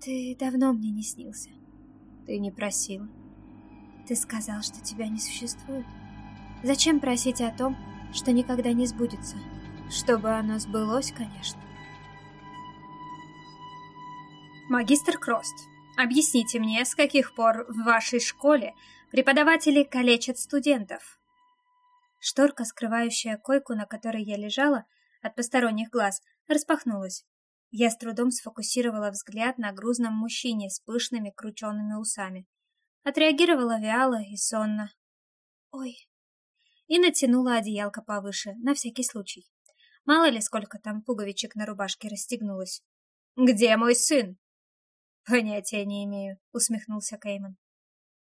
Ты давно мне не снился. Ты не просила. Ты сказал, что тебя не существует. Зачем просить о том, что никогда не сбудется? Чтобы оно сбылось, конечно. Магистр Крост, объясните мне, с каких пор в вашей школе преподаватели калечат студентов? Шторка, скрывающая койку, на которой я лежала, от посторонних глаз, распахнулась. Я с трудом сфокусировала взгляд на грузном мужчине с пышными крученными усами. Отреагировала вяло и сонно. «Ой!» И натянула одеялко повыше, на всякий случай. Мало ли, сколько там пуговичек на рубашке расстегнулось. «Где мой сын?» Понятия не имею, усмехнулся Кейман.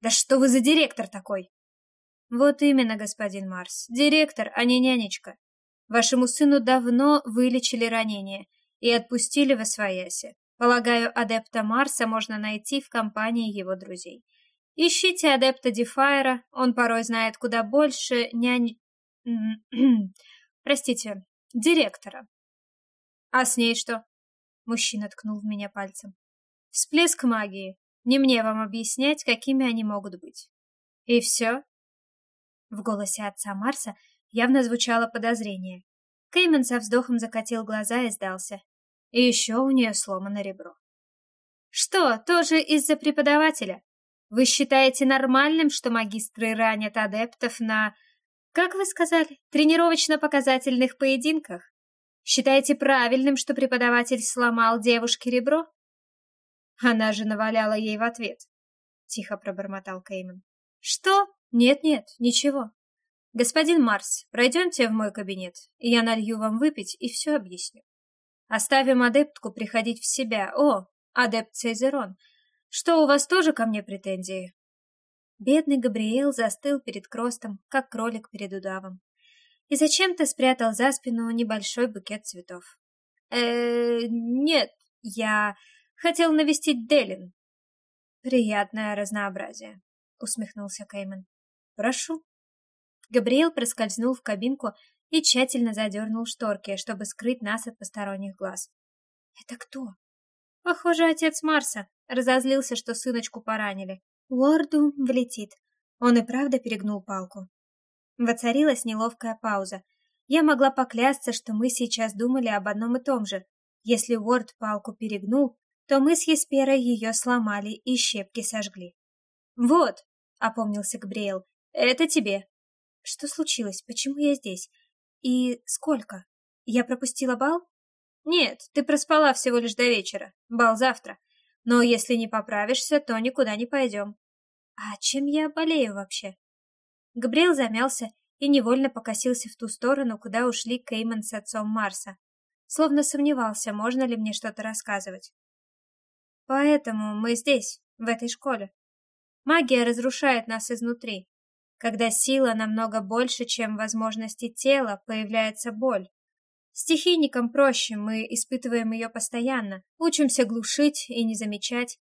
Да что вы за директор такой? Вот именно, господин Марс, директор, а не нянечка. Вашему сыну давно вылечили ранение и отпустили в Освояси. Полагаю, адепта Марса можно найти в компании его друзей. Ищите адепта Дефайра, он порой знает куда больше нянь... Простите, директора. А с ней что? Мужчина ткнул в меня пальцем. Всплеск магии. Не мне вам объяснять, какими они могут быть. И все? В голосе отца Марса явно звучало подозрение. Кеймен со вздохом закатил глаза и сдался. И еще у нее сломано ребро. Что, тоже из-за преподавателя? Вы считаете нормальным, что магистры ранят адептов на, как вы сказали, тренировочно-показательных поединках? Считаете правильным, что преподаватель сломал девушке ребро? Она же наваляла ей в ответ. Тихо пробормотал Кейман. Что? Нет-нет, ничего. Господин Марс, пройдемте в мой кабинет, и я налью вам выпить и все объясню. Оставим адептку приходить в себя. О, адепт Цезерон, что у вас тоже ко мне претензии? Бедный Габриэл застыл перед Кростом, как кролик перед удавом, и зачем-то спрятал за спину небольшой букет цветов. э нет, я... Хотел навестить Делин. Приятное разнообразие, усмехнулся Кейман. Прошу. Габриэл проскользнул в кабинку и тщательно задернул шторки, чтобы скрыть нас от посторонних глаз. Это кто? Похоже, отец Марса. Разозлился, что сыночку поранили. Уорду влетит. Он и правда перегнул палку. Воцарилась неловкая пауза. Я могла поклясться, что мы сейчас думали об одном и том же. Если Уорд палку перегнул, то мы с Есперой ее сломали и щепки сожгли. «Вот», — опомнился Габриэл, — «это тебе». «Что случилось? Почему я здесь? И сколько? Я пропустила бал?» «Нет, ты проспала всего лишь до вечера. Бал завтра. Но если не поправишься, то никуда не пойдем». «А чем я болею вообще?» Габриэл замялся и невольно покосился в ту сторону, куда ушли Кейман с отцом Марса. Словно сомневался, можно ли мне что-то рассказывать. Поэтому мы здесь, в этой школе. Магия разрушает нас изнутри. Когда сила намного больше, чем возможности тела, появляется боль. Стихийникам проще, мы испытываем ее постоянно, учимся глушить и не замечать.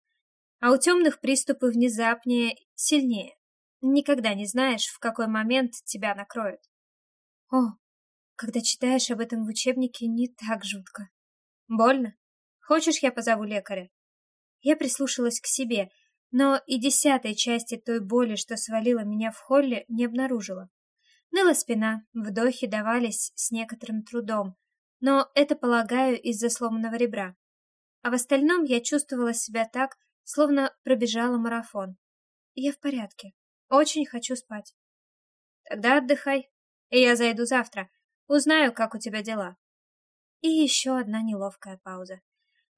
А у темных приступы внезапнее, сильнее. Никогда не знаешь, в какой момент тебя накроет. О, когда читаешь об этом в учебнике, не так жутко. Больно? Хочешь, я позову лекаря?» Я прислушалась к себе, но и десятой части той боли, что свалила меня в холле, не обнаружила. Ныла спина, вдохи давались с некоторым трудом, но это, полагаю, из-за сломанного ребра. А в остальном я чувствовала себя так, словно пробежала марафон. Я в порядке. Очень хочу спать. Тогда отдыхай, и я зайду завтра. Узнаю, как у тебя дела. И еще одна неловкая пауза.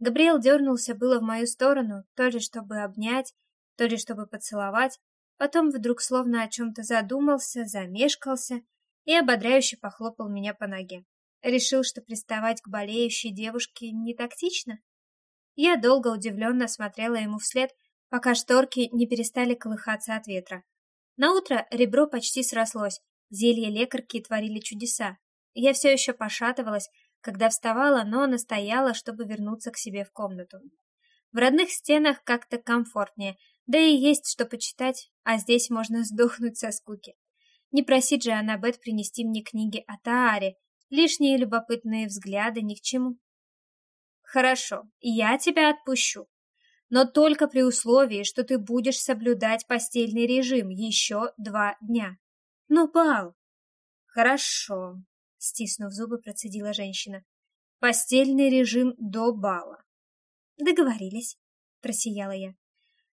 Габриэл дернулся было в мою сторону, то ли чтобы обнять, то ли чтобы поцеловать, потом вдруг словно о чем-то задумался, замешкался и ободряюще похлопал меня по ноге. Решил, что приставать к болеющей девушке не тактично? Я долго удивленно смотрела ему вслед, пока шторки не перестали колыхаться от ветра. На утро ребро почти срослось, зелья лекарки творили чудеса. Я все еще пошатывалась, когда вставала, но настояла, чтобы вернуться к себе в комнату. В родных стенах как-то комфортнее, да и есть что почитать, а здесь можно сдохнуть со скуки. Не просить же Аннабет принести мне книги о Тааре, лишние любопытные взгляды ни к чему. Хорошо, я тебя отпущу. Но только при условии, что ты будешь соблюдать постельный режим еще два дня. Ну, Бал. Хорошо, стиснув зубы, процедила женщина. Постельный режим до бала. Договорились, просияла я.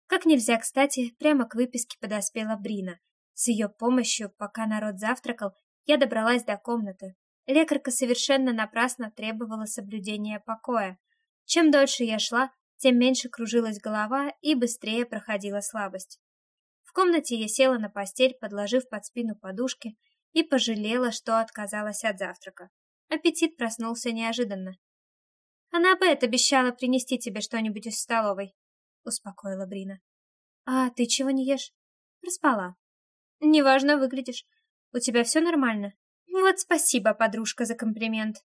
Как нельзя кстати, прямо к выписке подоспела Брина. С ее помощью, пока народ завтракал, я добралась до комнаты. Лекарка совершенно напрасно требовала соблюдения покоя. Чем дольше я шла, тем меньше кружилась голова и быстрее проходила слабость. В комнате я села на постель, подложив под спину подушки, и пожалела, что отказалась от завтрака. Аппетит проснулся неожиданно. «Она Бет обещала принести тебе что-нибудь из столовой», — успокоила Брина. «А ты чего не ешь?» «Проспала». «Неважно выглядишь. У тебя все нормально?» «Вот спасибо, подружка, за комплимент».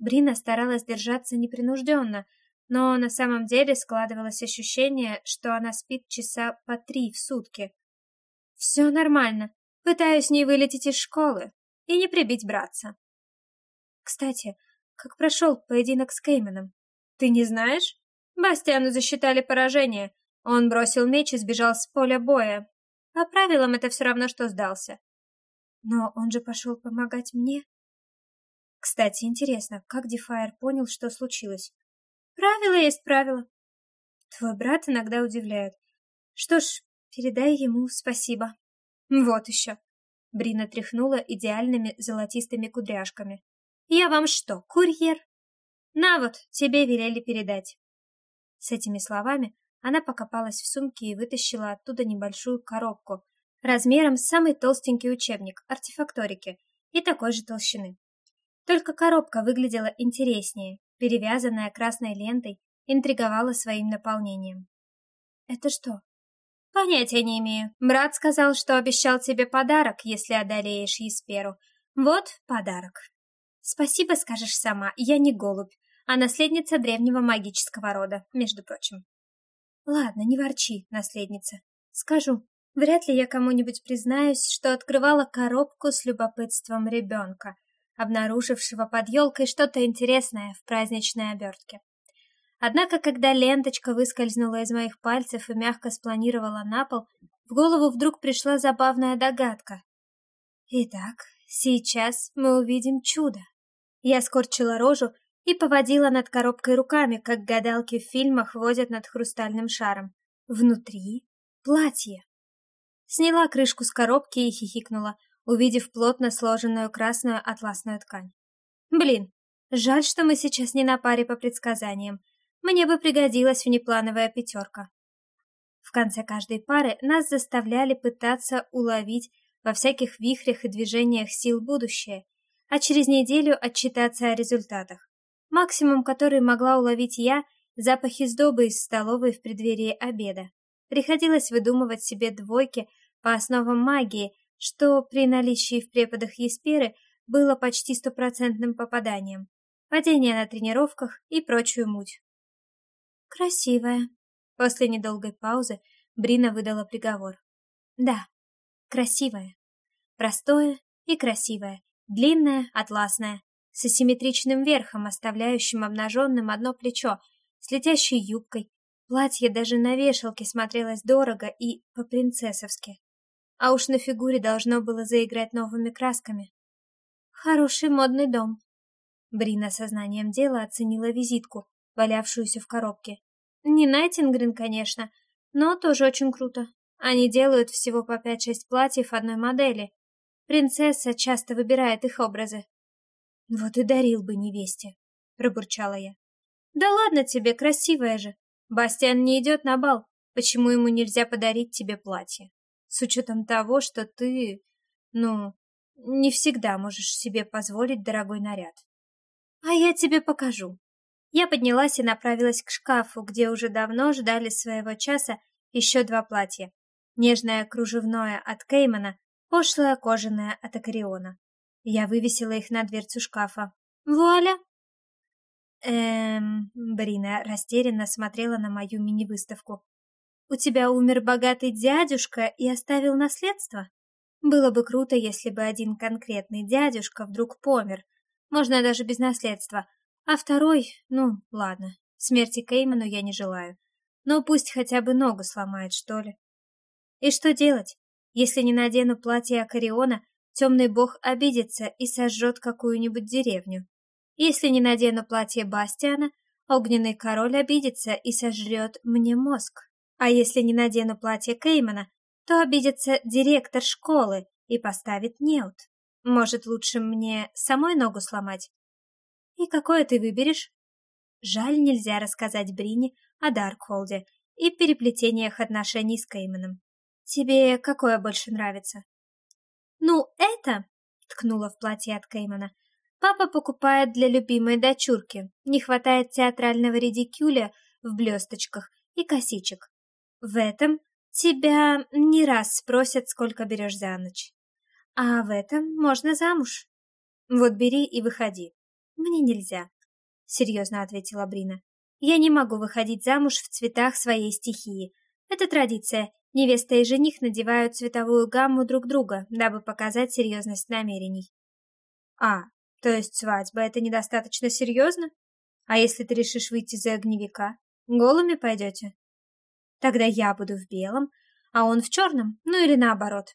Брина старалась держаться непринужденно, но на самом деле складывалось ощущение, что она спит часа по три в сутки. «Все нормально. Пытаюсь не вылететь из школы и не прибить братца». «Кстати, как прошел поединок с Кейменом? Ты не знаешь? Бастиану засчитали поражение. Он бросил меч и сбежал с поля боя. По правилам это все равно, что сдался. Но он же пошел помогать мне. Кстати, интересно, как Дефайр понял, что случилось? Правило есть правило. Твой брат иногда удивляет. Что ж, передай ему спасибо. Вот еще. Брина тряхнула идеальными золотистыми кудряшками. Я вам что, курьер? На вот, тебе велели передать. С этими словами она покопалась в сумке и вытащила оттуда небольшую коробку размером с самый толстенький учебник артефакторики и такой же толщины. Только коробка выглядела интереснее, перевязанная красной лентой, интриговала своим наполнением. «Это что?» «Понятия не имею. Брат сказал, что обещал тебе подарок, если одолеешь Есперу. Вот подарок. Спасибо скажешь сама, я не голубь, а наследница древнего магического рода, между прочим». «Ладно, не ворчи, наследница. Скажу. Вряд ли я кому-нибудь признаюсь, что открывала коробку с любопытством ребенка, обнаружившего под елкой что-то интересное в праздничной обертке. Однако, когда ленточка выскользнула из моих пальцев и мягко спланировала на пол, в голову вдруг пришла забавная догадка. Итак, сейчас мы увидим чудо. Я скорчила рожу и поводила над коробкой руками, как гадалки в фильмах водят над хрустальным шаром. Внутри платье. Сняла крышку с коробки и хихикнула, увидев плотно сложенную красную атласную ткань. Блин, жаль, что мы сейчас не на паре по предсказаниям. Мне бы пригодилась внеплановая пятерка. В конце каждой пары нас заставляли пытаться уловить во всяких вихрях и движениях сил будущее, а через неделю отчитаться о результатах. Максимум, который могла уловить я, запахи сдобы из столовой в преддверии обеда. Приходилось выдумывать себе двойки по основам магии, что при наличии в преподах Есперы было почти стопроцентным попаданием. Падение на тренировках и прочую муть. «Красивая». После недолгой паузы Брина выдала приговор. «Да, красивая. Простое и красивое. Длинное, атласное, с асимметричным верхом, оставляющим обнаженным одно плечо, с летящей юбкой. Платье даже на вешалке смотрелось дорого и по-принцессовски. А уж на фигуре должно было заиграть новыми красками. Хороший модный дом. Брина сознанием дела оценила визитку, валявшуюся в коробке. Не Найтингрин, конечно, но тоже очень круто. Они делают всего по пять-шесть платьев одной модели. Принцесса часто выбирает их образы. Вот и дарил бы невесте, пробурчала я. Да ладно тебе, красивая же. Бастиан не идет на бал. Почему ему нельзя подарить тебе платье? С учетом того, что ты, ну, не всегда можешь себе позволить дорогой наряд. А я тебе покажу. Я поднялась и направилась к шкафу, где уже давно ждали своего часа еще два платья. Нежное кружевное от Кеймана, пошлое кожаное от Акариона. Я вывесила их на дверцу шкафа. Вуаля! Эм, Брина растерянно смотрела на мою мини-выставку. У тебя умер богатый дядюшка и оставил наследство? Было бы круто, если бы один конкретный дядюшка вдруг помер. Можно даже без наследства. А второй, ну, ладно, смерти Кейману я не желаю. Но пусть хотя бы ногу сломает, что ли. И что делать? Если не надену платье Акариона, темный бог обидится и сожжет какую-нибудь деревню. Если не надену платье Бастиана, огненный король обидится и сожрет мне мозг. А если не надену платье Кеймана, то обидится директор школы и поставит неуд. Может, лучше мне самой ногу сломать? И какое ты выберешь? Жаль, нельзя рассказать Брине о Даркхолде и переплетениях отношений с Кейманом. Тебе какое больше нравится? Ну, это, ткнула в платье от Кеймана, папа покупает для любимой дочурки. Не хватает театрального редикюля в блесточках и косичек. В этом тебя не раз спросят, сколько берешь за ночь. А в этом можно замуж. Вот бери и выходи. «Мне нельзя», — серьезно ответила Брина. «Я не могу выходить замуж в цветах своей стихии. Это традиция. Невеста и жених надевают цветовую гамму друг друга, дабы показать серьезность намерений». «А, то есть свадьба — это недостаточно серьезно? А если ты решишь выйти за огневика, голыми пойдете?» «Тогда я буду в белом, а он в черном, ну или наоборот».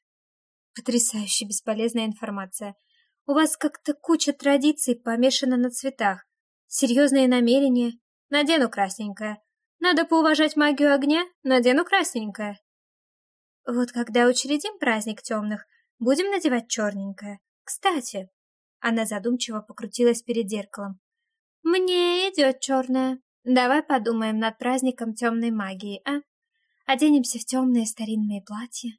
Потрясающе бесполезная информация. У вас как-то куча традиций помешана на цветах. Серьезные намерения. Надену красненькое. Надо поуважать магию огня. Надену красненькое. Вот когда учредим праздник темных, будем надевать черненькое. Кстати, она задумчиво покрутилась перед зеркалом. Мне идет черное. Давай подумаем над праздником темной магии, а? Оденемся в темные старинные платья,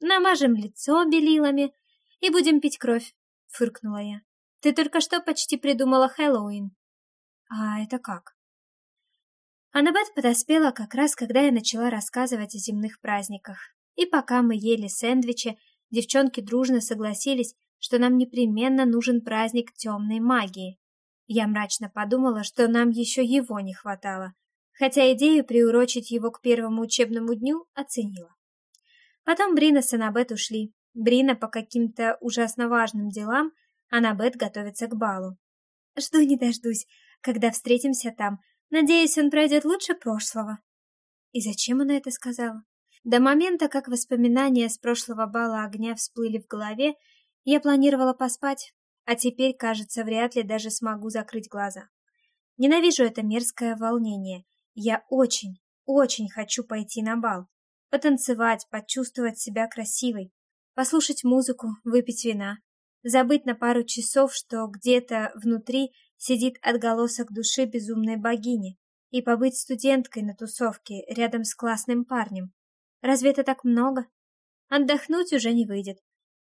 намажем лицо белилами и будем пить кровь. — фыркнула я. «Ты только что почти придумала Хэллоуин». «А это как?» Аннабет подоспела как раз, когда я начала рассказывать о земных праздниках. И пока мы ели сэндвичи, девчонки дружно согласились, что нам непременно нужен праздник темной магии. Я мрачно подумала, что нам еще его не хватало, хотя идею приурочить его к первому учебному дню оценила. Потом Брина с Аннабет ушли, Брина по каким-то ужасно важным делам, а Набет готовится к балу. Жду не дождусь, когда встретимся там. Надеюсь, он пройдет лучше прошлого. И зачем она это сказала? До момента, как воспоминания с прошлого бала огня всплыли в голове, я планировала поспать, а теперь, кажется, вряд ли даже смогу закрыть глаза. Ненавижу это мерзкое волнение. Я очень, очень хочу пойти на бал. Потанцевать, почувствовать себя красивой послушать музыку, выпить вина, забыть на пару часов, что где-то внутри сидит отголосок души безумной богини, и побыть студенткой на тусовке рядом с классным парнем. Разве это так много? Отдохнуть уже не выйдет.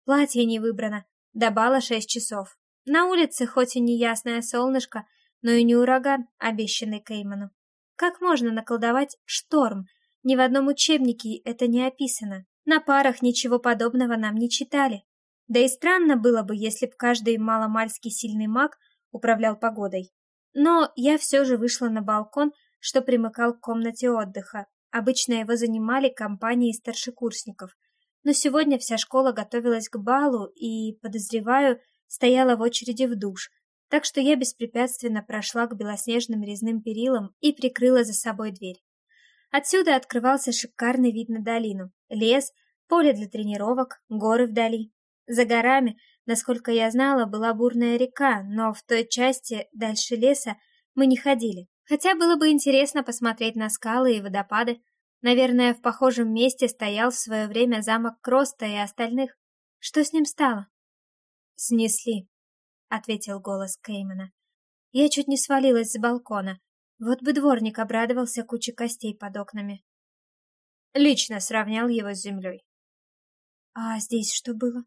Платье не выбрано, до бала шесть часов. На улице хоть и не ясное солнышко, но и не ураган, обещанный Кейману. Как можно наколдовать шторм? Ни в одном учебнике это не описано. На парах ничего подобного нам не читали. Да и странно было бы, если б каждый маломальский сильный маг управлял погодой. Но я все же вышла на балкон, что примыкал к комнате отдыха. Обычно его занимали компании старшекурсников. Но сегодня вся школа готовилась к балу и, подозреваю, стояла в очереди в душ. так что я беспрепятственно прошла к белоснежным резным перилам и прикрыла за собой дверь. Отсюда открывался шикарный вид на долину, лес, поле для тренировок, горы вдали. За горами, насколько я знала, была бурная река, но в той части дальше леса мы не ходили. Хотя было бы интересно посмотреть на скалы и водопады. Наверное, в похожем месте стоял в свое время замок Кроста и остальных. Что с ним стало? Снесли, ответил голос Кеймана. Я чуть не свалилась с балкона. Вот бы дворник обрадовался куче костей под окнами. Лично сравнял его с землей. А здесь что было?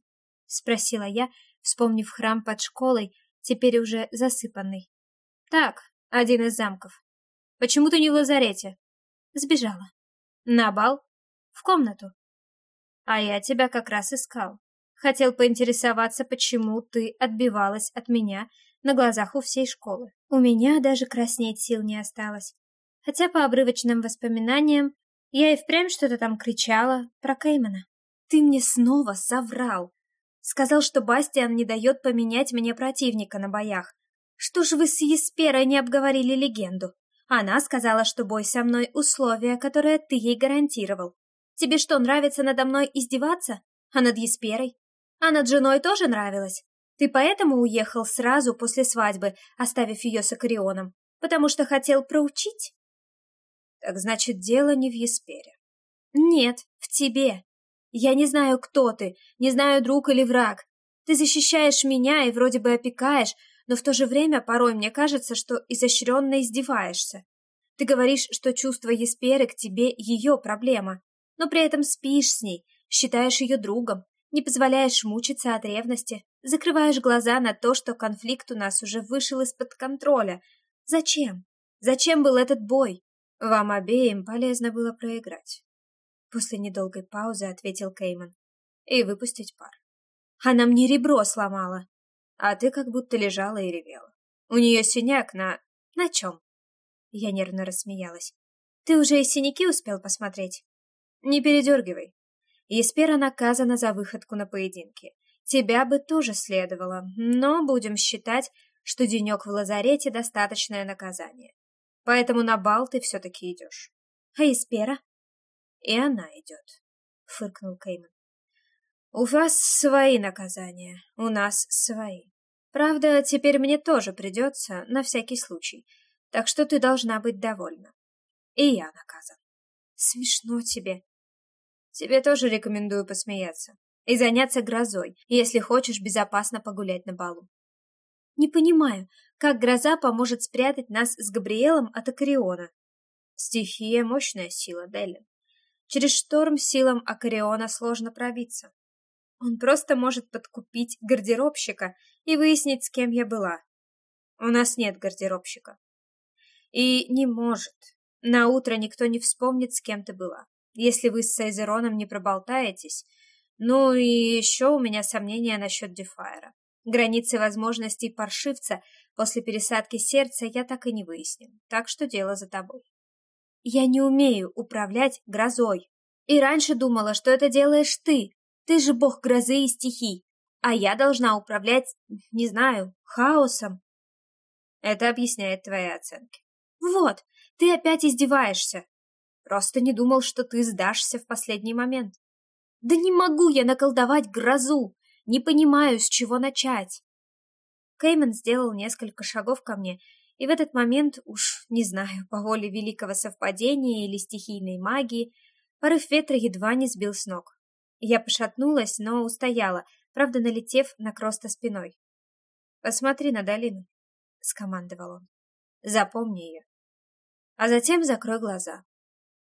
Спросила я, вспомнив храм под школой, теперь уже засыпанный. Так, один из замков. Почему ты не в лазарете? Сбежала. На бал? В комнату. А я тебя как раз искал. Хотел поинтересоваться, почему ты отбивалась от меня на глазах у всей школы. У меня даже краснеть сил не осталось. Хотя по обрывочным воспоминаниям я и впрямь что-то там кричала про Кеймана. Ты мне снова соврал. Сказал, что Бастиан не дает поменять мне противника на боях. Что ж вы с Есперой не обговорили легенду? Она сказала, что бой со мной — условие, которое ты ей гарантировал. Тебе что, нравится надо мной издеваться? А над Есперой? А над женой тоже нравилось? Ты поэтому уехал сразу после свадьбы, оставив ее с Акарионом? Потому что хотел проучить? Так значит, дело не в Еспере. Нет, в тебе. Я не знаю, кто ты, не знаю, друг или враг. Ты защищаешь меня и вроде бы опекаешь, но в то же время порой мне кажется, что изощренно издеваешься. Ты говоришь, что чувство Есперы к тебе ее проблема, но при этом спишь с ней, считаешь ее другом, не позволяешь мучиться от ревности, закрываешь глаза на то, что конфликт у нас уже вышел из-под контроля. Зачем? Зачем был этот бой? Вам обеим полезно было проиграть. После недолгой паузы ответил Кейман. И выпустить пар. Она мне ребро сломала а ты как будто лежала и ревела. У нее синяк на... на чем?» Я нервно рассмеялась. «Ты уже и синяки успел посмотреть?» «Не передергивай. Еспера наказана за выходку на поединке. Тебя бы тоже следовало, но будем считать, что денек в лазарете — достаточное наказание. Поэтому на бал ты все-таки идешь. А Еспера?» «И она идет», — фыркнул Кейман. У вас свои наказания, у нас свои. Правда, теперь мне тоже придется, на всякий случай, так что ты должна быть довольна. И я наказан. Смешно тебе. Тебе тоже рекомендую посмеяться и заняться грозой, если хочешь безопасно погулять на балу. Не понимаю, как гроза поможет спрятать нас с Габриэлом от Акариона. Стихия — мощная сила, Деллин. Через шторм силам Акариона сложно пробиться. Он просто может подкупить гардеробщика и выяснить, с кем я была. У нас нет гардеробщика. И не может. На утро никто не вспомнит, с кем ты была. Если вы с Сайзероном не проболтаетесь. Ну и еще у меня сомнения насчет Дефайра. Границы возможностей паршивца после пересадки сердца я так и не выяснил. Так что дело за тобой. Я не умею управлять грозой. И раньше думала, что это делаешь ты, ты же бог грозы и стихий, а я должна управлять, не знаю, хаосом. Это объясняет твои оценки. Вот, ты опять издеваешься. Просто не думал, что ты сдашься в последний момент. Да не могу я наколдовать грозу, не понимаю, с чего начать. Кеймен сделал несколько шагов ко мне, и в этот момент, уж не знаю, по воле великого совпадения или стихийной магии, порыв ветра едва не сбил с ног. Я пошатнулась, но устояла, правда, налетев на Кроста спиной. «Посмотри на долину», — скомандовал он. «Запомни ее. А затем закрой глаза».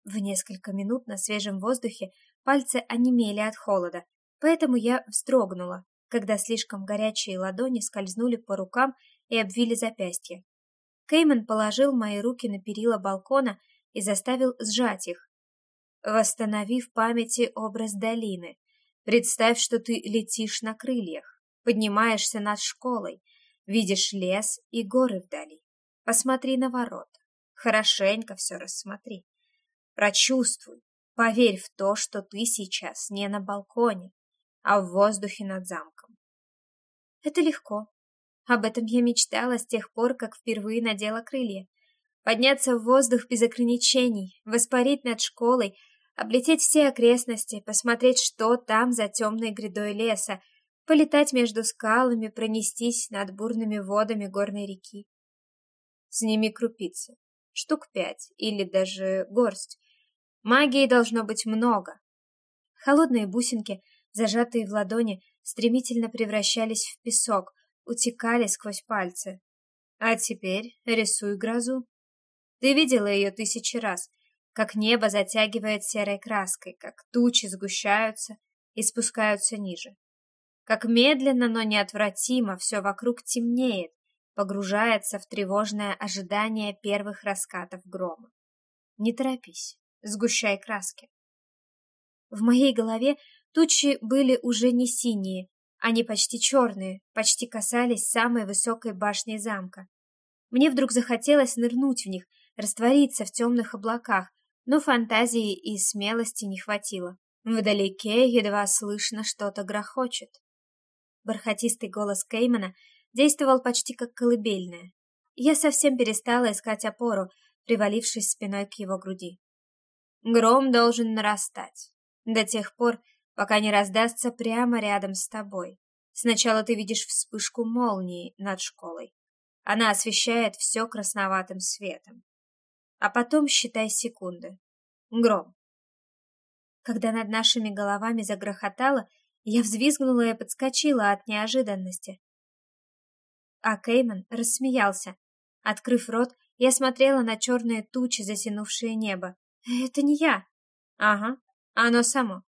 В несколько минут на свежем воздухе пальцы онемели от холода, поэтому я вздрогнула, когда слишком горячие ладони скользнули по рукам и обвили запястья. Кейман положил мои руки на перила балкона и заставил сжать их, Восстанови в памяти образ долины. Представь, что ты летишь на крыльях, поднимаешься над школой, видишь лес и горы вдали. Посмотри на ворота, хорошенько все рассмотри. Прочувствуй, поверь в то, что ты сейчас не на балконе, а в воздухе над замком. Это легко. Об этом я мечтала с тех пор, как впервые надела крылья. Подняться в воздух без ограничений, воспарить над школой, облететь все окрестности, посмотреть, что там за темной грядой леса, полетать между скалами, пронестись над бурными водами горной реки. Сними крупицы, штук пять или даже горсть. Магии должно быть много. Холодные бусинки, зажатые в ладони, стремительно превращались в песок, утекали сквозь пальцы. А теперь рисуй грозу. Ты видела ее тысячи раз, как небо затягивает серой краской, как тучи сгущаются и спускаются ниже. Как медленно, но неотвратимо все вокруг темнеет, погружается в тревожное ожидание первых раскатов грома. Не торопись, сгущай краски. В моей голове тучи были уже не синие, они почти черные, почти касались самой высокой башни замка. Мне вдруг захотелось нырнуть в них, раствориться в темных облаках, но фантазии и смелости не хватило. Вдалеке едва слышно что-то грохочет. Бархатистый голос Кеймана действовал почти как колыбельная. Я совсем перестала искать опору, привалившись спиной к его груди. Гром должен нарастать. До тех пор, пока не раздастся прямо рядом с тобой. Сначала ты видишь вспышку молнии над школой. Она освещает все красноватым светом. А потом считай секунды. Гром. Когда над нашими головами загрохотало, я взвизгнула и подскочила от неожиданности. А Кейман рассмеялся. Открыв рот, я смотрела на черные тучи, затянувшие небо. «Это не я!» «Ага, оно само.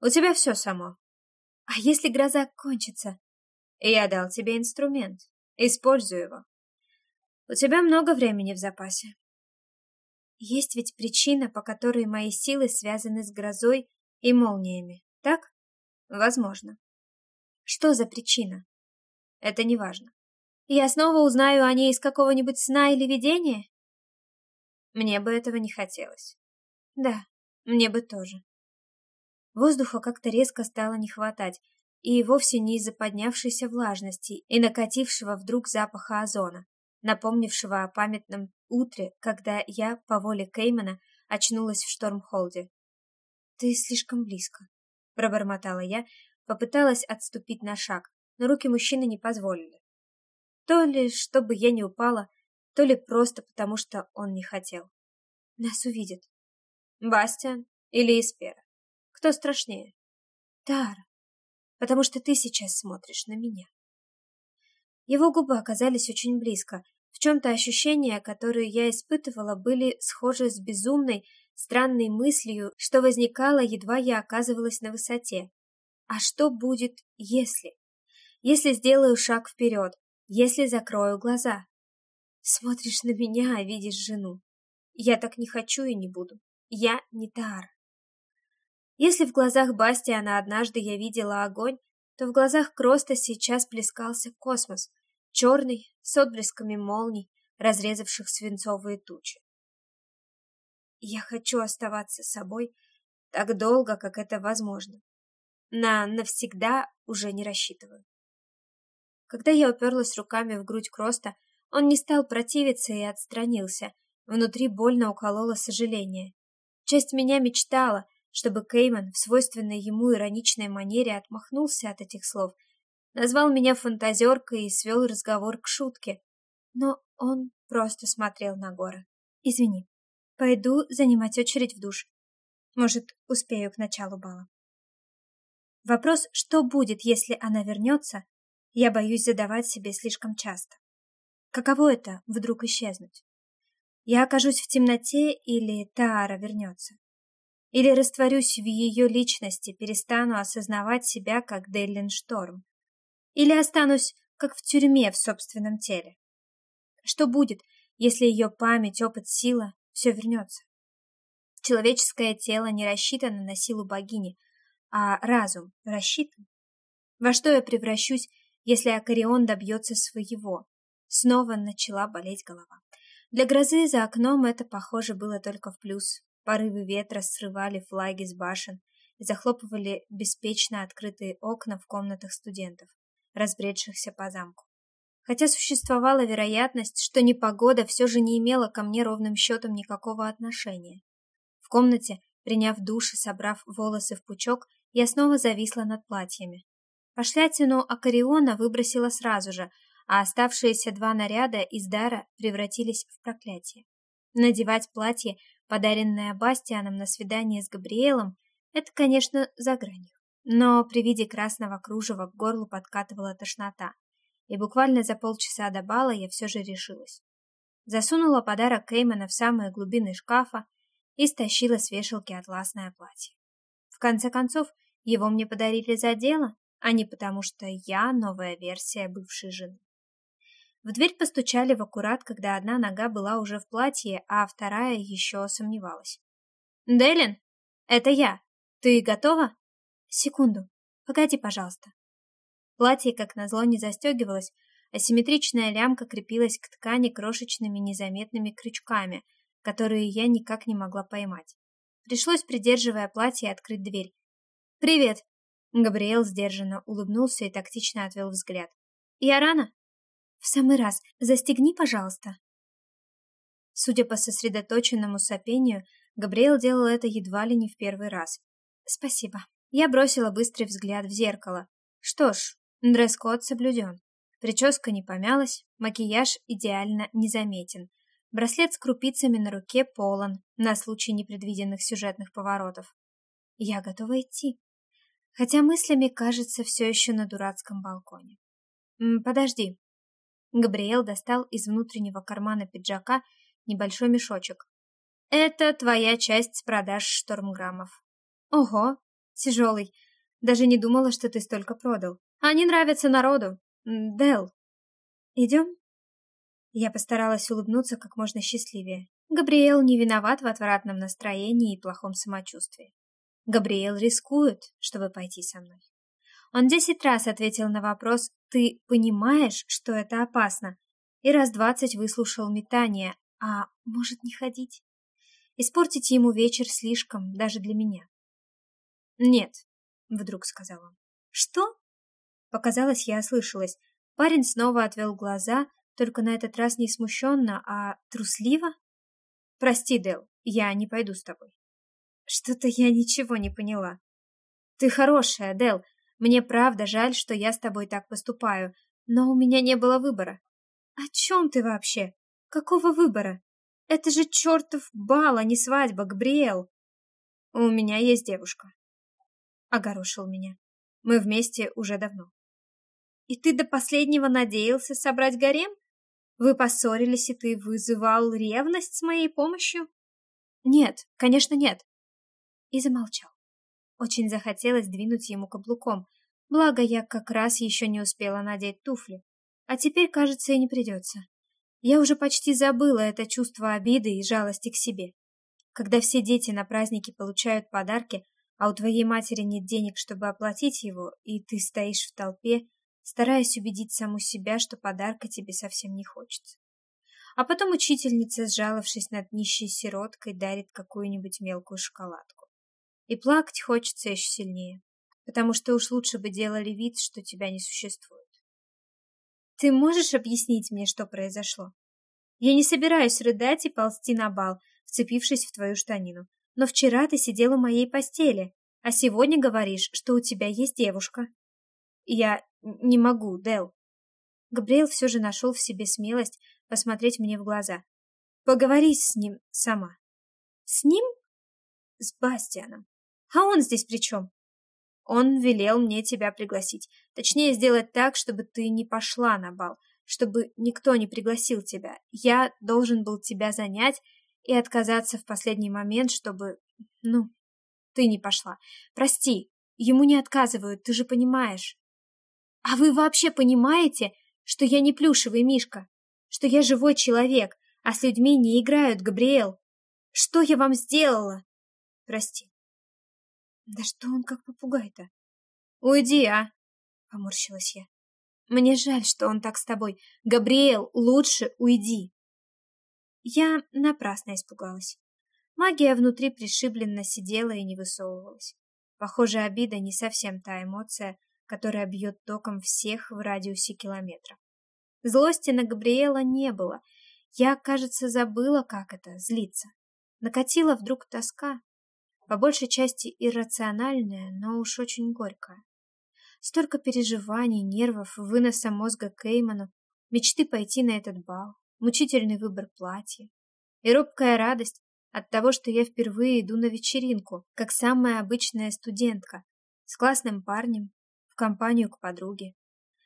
У тебя все само. А если гроза кончится? Я дал тебе инструмент. Используй его. У тебя много времени в запасе. Есть ведь причина, по которой мои силы связаны с грозой и молниями, так? Возможно. Что за причина? Это не важно. Я снова узнаю о ней из какого-нибудь сна или видения? Мне бы этого не хотелось. Да, мне бы тоже. Воздуха как-то резко стало не хватать, и вовсе не из-за поднявшейся влажности и накатившего вдруг запаха озона, напомнившего о памятном утре, когда я, по воле Кеймана, очнулась в Штормхолде. «Ты слишком близко», — пробормотала я, попыталась отступить на шаг, но руки мужчины не позволили. То ли, чтобы я не упала, то ли просто потому, что он не хотел. Нас увидят. Бастиан или Испера? Кто страшнее? Тара, потому что ты сейчас смотришь на меня. Его губы оказались очень близко. В чем-то ощущения, которые я испытывала, были схожи с безумной, странной мыслью, что возникало, едва я оказывалась на высоте. А что будет, если? Если сделаю шаг вперед, если закрою глаза? Смотришь на меня, а видишь жену. Я так не хочу и не буду. Я не Тара. Если в глазах Бастиана однажды я видела огонь, то в глазах Кроста сейчас плескался космос, черный, с отблесками молний, разрезавших свинцовые тучи. Я хочу оставаться собой так долго, как это возможно. На навсегда уже не рассчитываю. Когда я уперлась руками в грудь Кроста, он не стал противиться и отстранился. Внутри больно укололо сожаление. Часть меня мечтала, чтобы Кейман в свойственной ему ироничной манере отмахнулся от этих слов, назвал меня фантазеркой и свел разговор к шутке. Но он просто смотрел на горы. «Извини, пойду занимать очередь в душ. Может, успею к началу бала». Вопрос, что будет, если она вернется, я боюсь задавать себе слишком часто. Каково это — вдруг исчезнуть? Я окажусь в темноте или Таара вернется? Или растворюсь в ее личности, перестану осознавать себя как Деллин Шторм. Или останусь как в тюрьме в собственном теле. Что будет, если ее память, опыт, сила все вернется? Человеческое тело не рассчитано на силу богини, а разум рассчитан. Во что я превращусь, если Акарион добьется своего? Снова начала болеть голова. Для грозы за окном это, похоже, было только в плюс. Порывы ветра срывали флаги с башен и захлопывали беспечно открытые окна в комнатах студентов, разбредшихся по замку. хотя существовала вероятность, что непогода все же не имела ко мне ровным счетом никакого отношения. В комнате, приняв душ и собрав волосы в пучок, я снова зависла над платьями. Пошлятину Акариона выбросила сразу же, а оставшиеся два наряда из дара превратились в проклятие. Надевать платье, подаренное Бастианом на свидание с Габриэлом, это, конечно, за гранью. Но при виде красного кружева к горлу подкатывала тошнота, и буквально за полчаса до бала я все же решилась. Засунула подарок Кеймана в самые глубины шкафа и стащила с вешалки атласное платье. В конце концов, его мне подарили за дело, а не потому, что я новая версия бывшей жены. В дверь постучали в аккурат, когда одна нога была уже в платье, а вторая еще сомневалась. «Делин, это я. Ты готова?» «Секунду. Погоди, пожалуйста». Платье, как назло, не застегивалось, а симметричная лямка крепилась к ткани крошечными незаметными крючками, которые я никак не могла поймать. Пришлось, придерживая платье, открыть дверь. «Привет!» Габриэл сдержанно улыбнулся и тактично отвел взгляд. «Я рано?» В самый раз. Застегни, пожалуйста. Судя по сосредоточенному сопению, Габриэл делал это едва ли не в первый раз. Спасибо. Я бросила быстрый взгляд в зеркало. Что ж, дресс-код соблюден. Прическа не помялась, макияж идеально незаметен. Браслет с крупицами на руке полон, на случай непредвиденных сюжетных поворотов. Я готова идти. Хотя мыслями, кажется, все еще на дурацком балконе. Подожди, Габриэл достал из внутреннего кармана пиджака небольшой мешочек. «Это твоя часть с продаж штормграммов». «Ого, тяжелый. Даже не думала, что ты столько продал. Они нравятся народу. Дел. Идем?» Я постаралась улыбнуться как можно счастливее. Габриэл не виноват в отвратном настроении и плохом самочувствии. Габриэл рискует, чтобы пойти со мной. Он десять раз ответил на вопрос «Ты понимаешь, что это опасно?» и раз двадцать выслушал метание «А может не ходить?» Испортить ему вечер слишком, даже для меня. «Нет», — вдруг сказал он. «Что?» Показалось, я ослышалась. Парень снова отвел глаза, только на этот раз не смущенно, а трусливо. «Прости, Дел, я не пойду с тобой». «Что-то я ничего не поняла». «Ты хорошая, Дел, мне правда жаль, что я с тобой так поступаю, но у меня не было выбора. О чем ты вообще? Какого выбора? Это же чертов бал, а не свадьба, Габриэл. У меня есть девушка. Огорошил меня. Мы вместе уже давно. И ты до последнего надеялся собрать гарем? Вы поссорились, и ты вызывал ревность с моей помощью? Нет, конечно, нет. И замолчал. Очень захотелось двинуть ему каблуком, благо я как раз еще не успела надеть туфли. А теперь, кажется, и не придется. Я уже почти забыла это чувство обиды и жалости к себе. Когда все дети на празднике получают подарки, а у твоей матери нет денег, чтобы оплатить его, и ты стоишь в толпе, стараясь убедить саму себя, что подарка тебе совсем не хочется. А потом учительница, сжаловшись над нищей сироткой, дарит какую-нибудь мелкую шоколадку. И плакать хочется еще сильнее, потому что уж лучше бы делали вид, что тебя не существует. Ты можешь объяснить мне, что произошло? Я не собираюсь рыдать и ползти на бал, вцепившись в твою штанину. Но вчера ты сидел у моей постели, а сегодня говоришь, что у тебя есть девушка. Я не могу, Дел. Габриэл все же нашел в себе смелость посмотреть мне в глаза. Поговори с ним сама. С ним? С Бастианом. А он здесь при чем? Он велел мне тебя пригласить. Точнее, сделать так, чтобы ты не пошла на бал, чтобы никто не пригласил тебя. Я должен был тебя занять и отказаться в последний момент, чтобы... Ну, ты не пошла. Прости, ему не отказывают, ты же понимаешь. А вы вообще понимаете, что я не плюшевый мишка? Что я живой человек, а с людьми не играют, Габриэл? Что я вам сделала? Прости. Да что он как попугай-то? Уйди, а! Поморщилась я. Мне жаль, что он так с тобой. Габриэл, лучше уйди. Я напрасно испугалась. Магия внутри пришибленно сидела и не высовывалась. Похоже, обида не совсем та эмоция, которая бьет током всех в радиусе километра. Злости на Габриэла не было. Я, кажется, забыла, как это — злиться. Накатила вдруг тоска, по большей части иррациональная, но уж очень горькая. Столько переживаний, нервов, выноса мозга Кейману, мечты пойти на этот бал, мучительный выбор платья и робкая радость от того, что я впервые иду на вечеринку, как самая обычная студентка, с классным парнем, в компанию к подруге,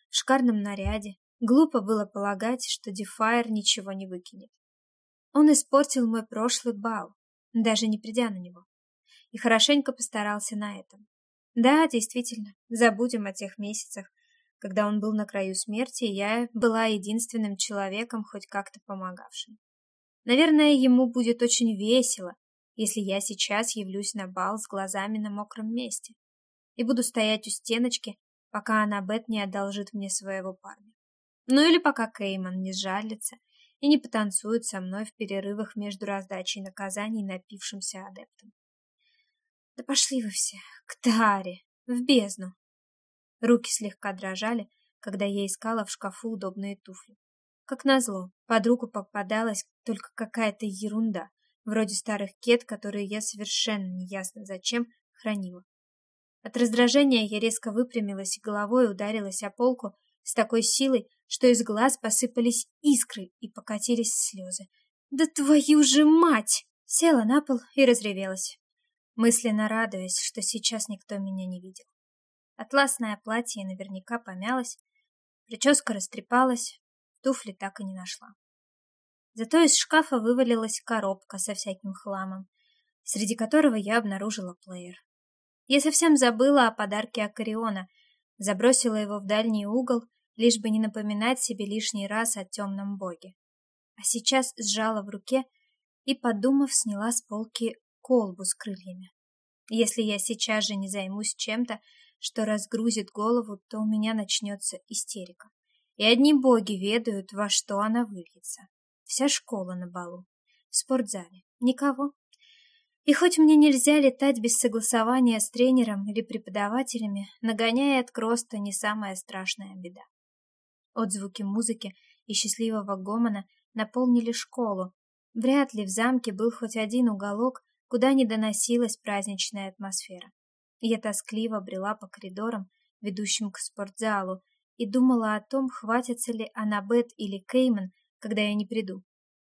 в шикарном наряде. Глупо было полагать, что Дефайр ничего не выкинет. Он испортил мой прошлый бал, даже не придя на него, и хорошенько постарался на этом. Да, действительно, забудем о тех месяцах, когда он был на краю смерти, и я была единственным человеком, хоть как-то помогавшим. Наверное, ему будет очень весело, если я сейчас явлюсь на бал с глазами на мокром месте и буду стоять у стеночки, пока Аннабет не одолжит мне своего парня. Ну или пока Кейман не сжалится и не потанцует со мной в перерывах между раздачей наказаний напившимся адептам. Да пошли вы все, к Таре, в бездну. Руки слегка дрожали, когда я искала в шкафу удобные туфли. Как назло, под руку попадалась только какая-то ерунда, вроде старых кет, которые я совершенно неясно зачем хранила. От раздражения я резко выпрямилась и головой ударилась о полку с такой силой, что из глаз посыпались искры и покатились слезы. «Да твою же мать!» Села на пол и разревелась, мысленно радуясь, что сейчас никто меня не видел. Атласное платье наверняка помялось, прическа растрепалась, туфли так и не нашла. Зато из шкафа вывалилась коробка со всяким хламом, среди которого я обнаружила плеер. Я совсем забыла о подарке Акариона, забросила его в дальний угол, лишь бы не напоминать себе лишний раз о темном боге. А сейчас сжала в руке и, подумав, сняла с полки колбу с крыльями. Если я сейчас же не займусь чем-то, что разгрузит голову, то у меня начнется истерика. И одни боги ведают, во что она выльется. Вся школа на балу. В спортзале. Никого. И хоть мне нельзя летать без согласования с тренером или преподавателями, нагоняет Кроста не самая страшная беда. Отзвуки музыки и счастливого гомона наполнили школу. Вряд ли в замке был хоть один уголок, куда не доносилась праздничная атмосфера. Я тоскливо брела по коридорам, ведущим к спортзалу, и думала о том, хватится ли Аннабет или Кейман, когда я не приду.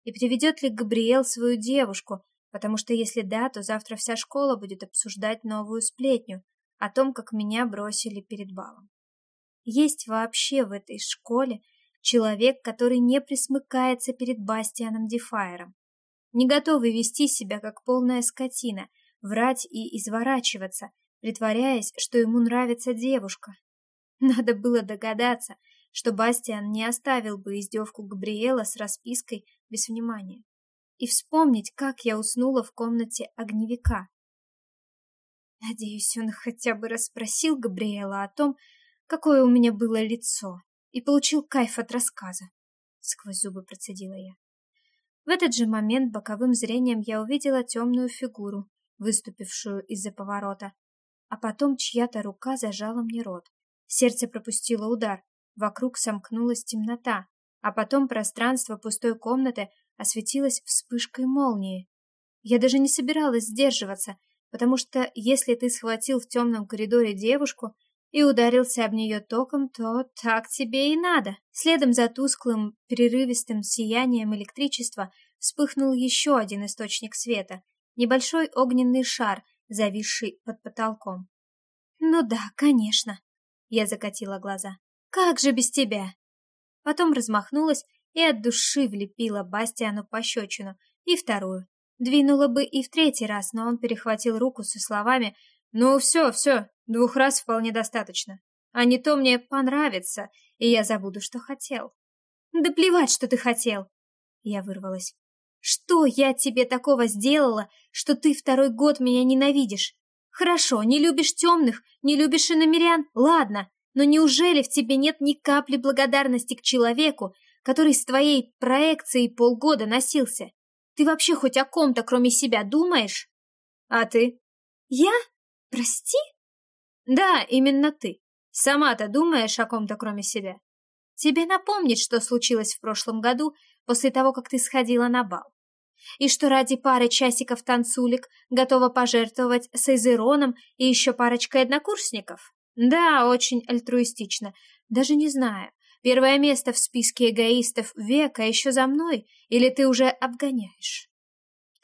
И приведет ли Габриэл свою девушку, потому что если да, то завтра вся школа будет обсуждать новую сплетню о том, как меня бросили перед балом. Есть вообще в этой школе человек, который не присмыкается перед Бастианом Дефайером, не готовый вести себя как полная скотина, врать и изворачиваться, притворяясь, что ему нравится девушка. Надо было догадаться, что Бастиан не оставил бы издевку Габриэла с распиской без внимания и вспомнить, как я уснула в комнате огневика. Надеюсь, он хотя бы расспросил Габриэла о том, какое у меня было лицо, и получил кайф от рассказа. Сквозь зубы процедила я. В этот же момент боковым зрением я увидела темную фигуру, выступившую из-за поворота, а потом чья-то рука зажала мне рот. Сердце пропустило удар, вокруг сомкнулась темнота, а потом пространство пустой комнаты осветилась вспышкой молнии. Я даже не собиралась сдерживаться, потому что если ты схватил в темном коридоре девушку и ударился об нее током, то так тебе и надо. Следом за тусклым, прерывистым сиянием электричества вспыхнул еще один источник света, небольшой огненный шар, зависший под потолком. «Ну да, конечно», — я закатила глаза. «Как же без тебя?» Потом размахнулась и от души влепила Бастиану пощечину, и вторую. Двинула бы и в третий раз, но он перехватил руку со словами «Ну все, все, двух раз вполне достаточно. А не то мне понравится, и я забуду, что хотел». «Да плевать, что ты хотел!» Я вырвалась. «Что я тебе такого сделала, что ты второй год меня ненавидишь? Хорошо, не любишь темных, не любишь иномерян, ладно, но неужели в тебе нет ни капли благодарности к человеку, который с твоей проекцией полгода носился. Ты вообще хоть о ком-то, кроме себя, думаешь? А ты? Я? Прости? Да, именно ты. Сама-то думаешь о ком-то, кроме себя? Тебе напомнить, что случилось в прошлом году после того, как ты сходила на бал. И что ради пары часиков танцулик готова пожертвовать Сейзероном и еще парочкой однокурсников? Да, очень альтруистично. Даже не знаю, первое место в списке эгоистов века еще за мной, или ты уже обгоняешь?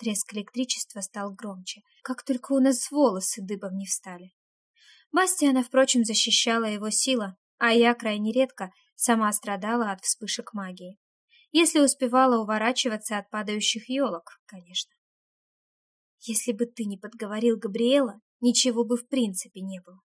Треск электричества стал громче, как только у нас волосы дыбом не встали. Бастиана, впрочем, защищала его сила, а я крайне редко сама страдала от вспышек магии. Если успевала уворачиваться от падающих елок, конечно. Если бы ты не подговорил Габриэла, ничего бы в принципе не было.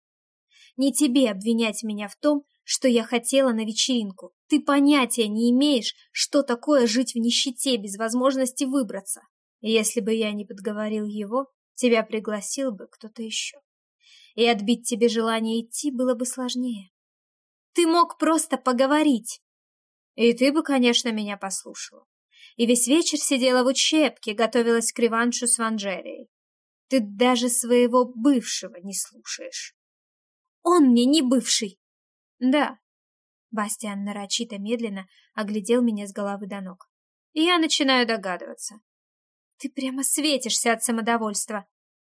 Не тебе обвинять меня в том, что я хотела на вечеринку. Ты понятия не имеешь, что такое жить в нищете без возможности выбраться. Если бы я не подговорил его, тебя пригласил бы кто-то еще. И отбить тебе желание идти было бы сложнее. Ты мог просто поговорить. И ты бы, конечно, меня послушала. И весь вечер сидела в учебке, готовилась к реваншу с Ванжерией. Ты даже своего бывшего не слушаешь. Он мне не бывший. Да. Бастиан нарочито медленно оглядел меня с головы до ног. И я начинаю догадываться. Ты прямо светишься от самодовольства.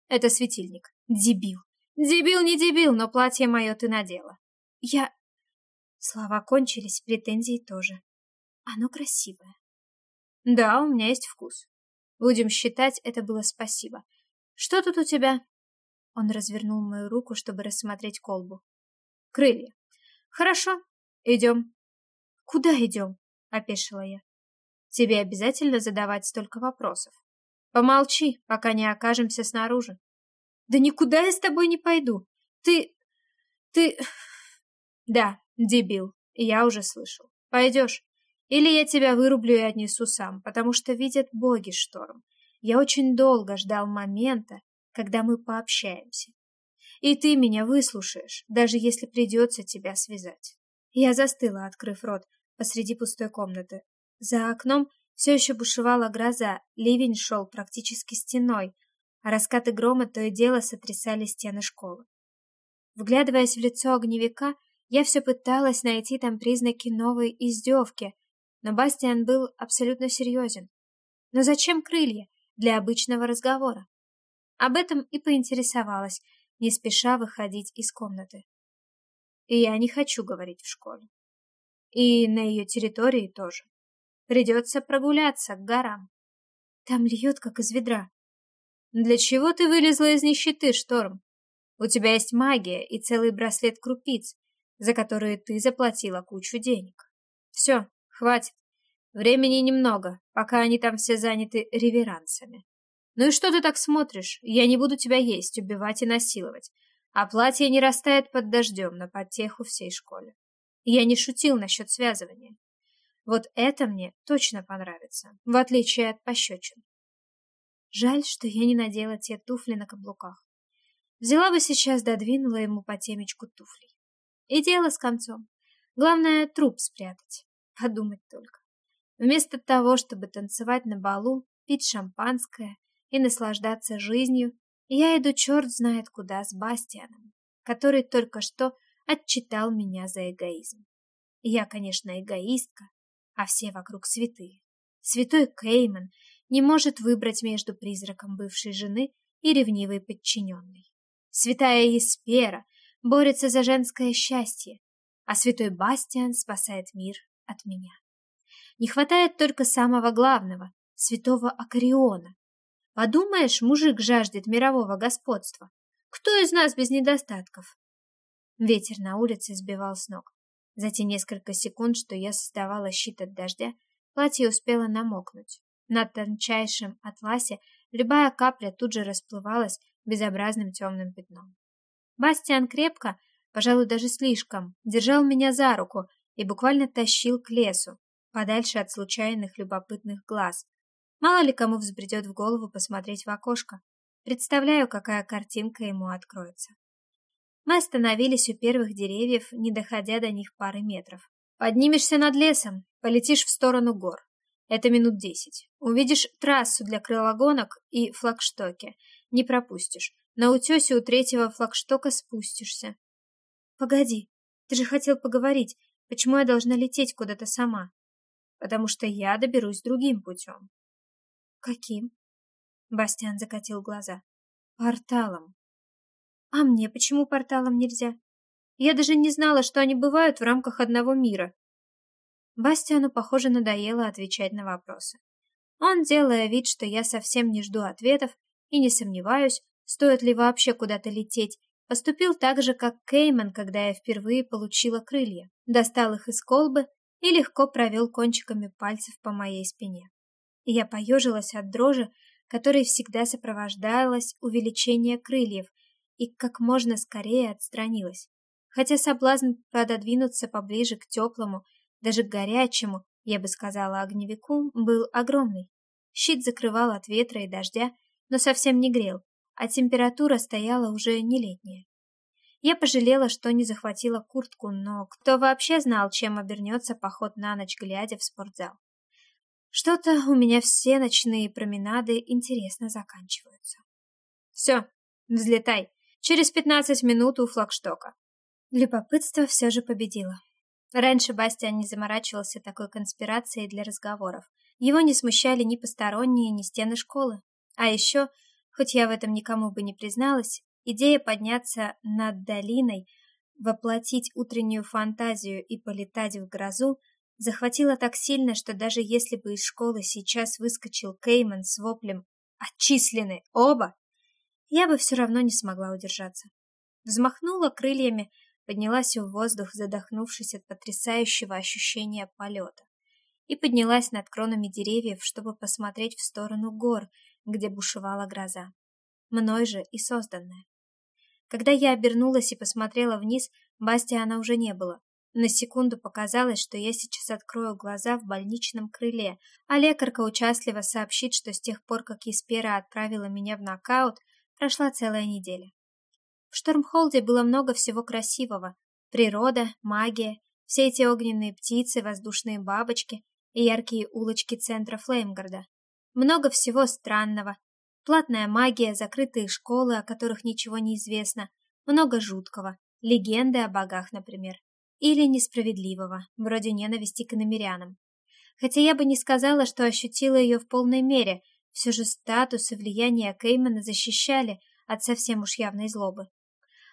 Это светильник. Дебил. Дебил не дебил, но платье мое ты надела. Я... Слова кончились, претензии тоже. Оно красивое. Да, у меня есть вкус. Будем считать, это было спасибо. Что тут у тебя? Он развернул мою руку, чтобы рассмотреть колбу. Крылья. Хорошо, идем. Куда идем? Опешила я. Тебе обязательно задавать столько вопросов. Помолчи, пока не окажемся снаружи. Да никуда я с тобой не пойду. Ты... ты... Да, Дебил, я уже слышал. Пойдешь? Или я тебя вырублю и отнесу сам, потому что видят боги шторм. Я очень долго ждал момента, когда мы пообщаемся. И ты меня выслушаешь, даже если придется тебя связать. Я застыла, открыв рот, посреди пустой комнаты. За окном все еще бушевала гроза, ливень шел практически стеной, а раскаты грома то и дело сотрясали стены школы. Вглядываясь в лицо огневика, я все пыталась найти там признаки новой издевки, но Бастиан был абсолютно серьезен. Но зачем крылья для обычного разговора? Об этом и поинтересовалась, не спеша выходить из комнаты. И я не хочу говорить в школе. И на ее территории тоже. Придется прогуляться к горам. Там льет, как из ведра. Для чего ты вылезла из нищеты, Шторм? У тебя есть магия и целый браслет крупиц за которые ты заплатила кучу денег. Все, хватит. Времени немного, пока они там все заняты реверансами. Ну и что ты так смотришь? Я не буду тебя есть, убивать и насиловать. А платье не растает под дождем на потеху всей школе. Я не шутил насчет связывания. Вот это мне точно понравится, в отличие от пощечин. Жаль, что я не надела те туфли на каблуках. Взяла бы сейчас, додвинула ему по темечку туфлей. И дело с концом. Главное, труп спрятать. Подумать только. Вместо того, чтобы танцевать на балу, пить шампанское и наслаждаться жизнью, я иду черт знает куда с Бастианом, который только что отчитал меня за эгоизм. Я, конечно, эгоистка, а все вокруг святые. Святой Кейман не может выбрать между призраком бывшей жены и ревнивой подчиненной. Святая Еспера борется за женское счастье, а святой Бастиан спасает мир от меня. Не хватает только самого главного — святого Акариона. Подумаешь, мужик жаждет мирового господства. Кто из нас без недостатков? Ветер на улице сбивал с ног. За те несколько секунд, что я создавала щит от дождя, платье успело намокнуть. На тончайшем атласе любая капля тут же расплывалась безобразным темным пятном. Бастиан крепко, пожалуй, даже слишком, держал меня за руку и буквально тащил к лесу, подальше от случайных любопытных глаз. Мало ли кому взбредет в голову посмотреть в окошко. Представляю, какая картинка ему откроется. Мы остановились у первых деревьев, не доходя до них пары метров. Поднимешься над лесом, полетишь в сторону гор. Это минут десять. Увидишь трассу для крылогонок и флагштоки. Не пропустишь. На утесе у третьего флагштока спустишься. Погоди, ты же хотел поговорить, Почему я должна лететь куда-то сама? Потому что я доберусь другим путем. Каким? Бастиан закатил глаза. Порталом. А мне почему порталом нельзя? Я даже не знала, что они бывают в рамках одного мира. Бастиану, похоже, надоело отвечать на вопросы. Он, делая вид, что я совсем не жду ответов и не сомневаюсь, стоит ли вообще куда-то лететь, поступил так же, как Кейман, когда я впервые получила крылья. Достал их из колбы и легко провел кончиками пальцев по моей спине. И я поежилась от дрожи, которой всегда сопровождалось увеличение крыльев, и как можно скорее отстранилась. Хотя соблазн пододвинуться поближе к теплому, даже к горячему, я бы сказала, огневику, был огромный. Щит закрывал от ветра и дождя, но совсем не грел, а температура стояла уже не летняя. Я пожалела, что не захватила куртку, но кто вообще знал, чем обернется поход на ночь, глядя в спортзал. Что-то у меня все ночные променады интересно заканчиваются. Все, взлетай. Через пятнадцать минут у флагштока. Любопытство все же победило. Раньше Бастиан не заморачивался такой конспирацией для разговоров. Его не смущали ни посторонние, ни стены школы. А еще, хоть я в этом никому бы не призналась, идея подняться над долиной, воплотить утреннюю фантазию и полетать в грозу захватила так сильно, что даже если бы из школы сейчас выскочил Кейман с воплем «Отчислены оба!», я бы все равно не смогла удержаться. Взмахнула крыльями, поднялась в воздух, задохнувшись от потрясающего ощущения полета, и поднялась над кронами деревьев, чтобы посмотреть в сторону гор, где бушевала гроза. Мной же и созданная. Когда я обернулась и посмотрела вниз, Бастиана уже не было. На секунду показалось, что я сейчас открою глаза в больничном крыле, а лекарка участливо сообщит, что с тех пор, как Еспера отправила меня в нокаут, прошла целая неделя. В Штормхолде было много всего красивого. Природа, магия, все эти огненные птицы, воздушные бабочки и яркие улочки центра Флеймгарда. Много всего странного. Платная магия, закрытые школы, о которых ничего не известно. Много жуткого. Легенды о богах, например. Или несправедливого, вроде ненависти к намерянам. Хотя я бы не сказала, что ощутила ее в полной мере, все же статус и влияние Кеймана защищали от совсем уж явной злобы.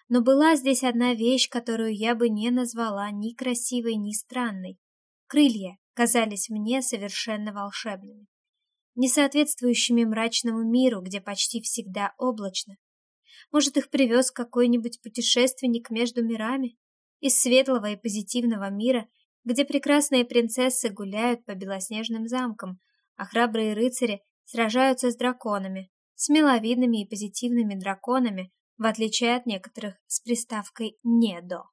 Но была здесь одна вещь, которую я бы не назвала ни красивой, ни странной. Крылья казались мне совершенно волшебными, не соответствующими мрачному миру, где почти всегда облачно. Может, их привез какой-нибудь путешественник между мирами? Из светлого и позитивного мира, где прекрасные принцессы гуляют по белоснежным замкам, а храбрые рыцари сражаются с драконами, с миловидными и позитивными драконами, в отличие от некоторых с приставкой «не до».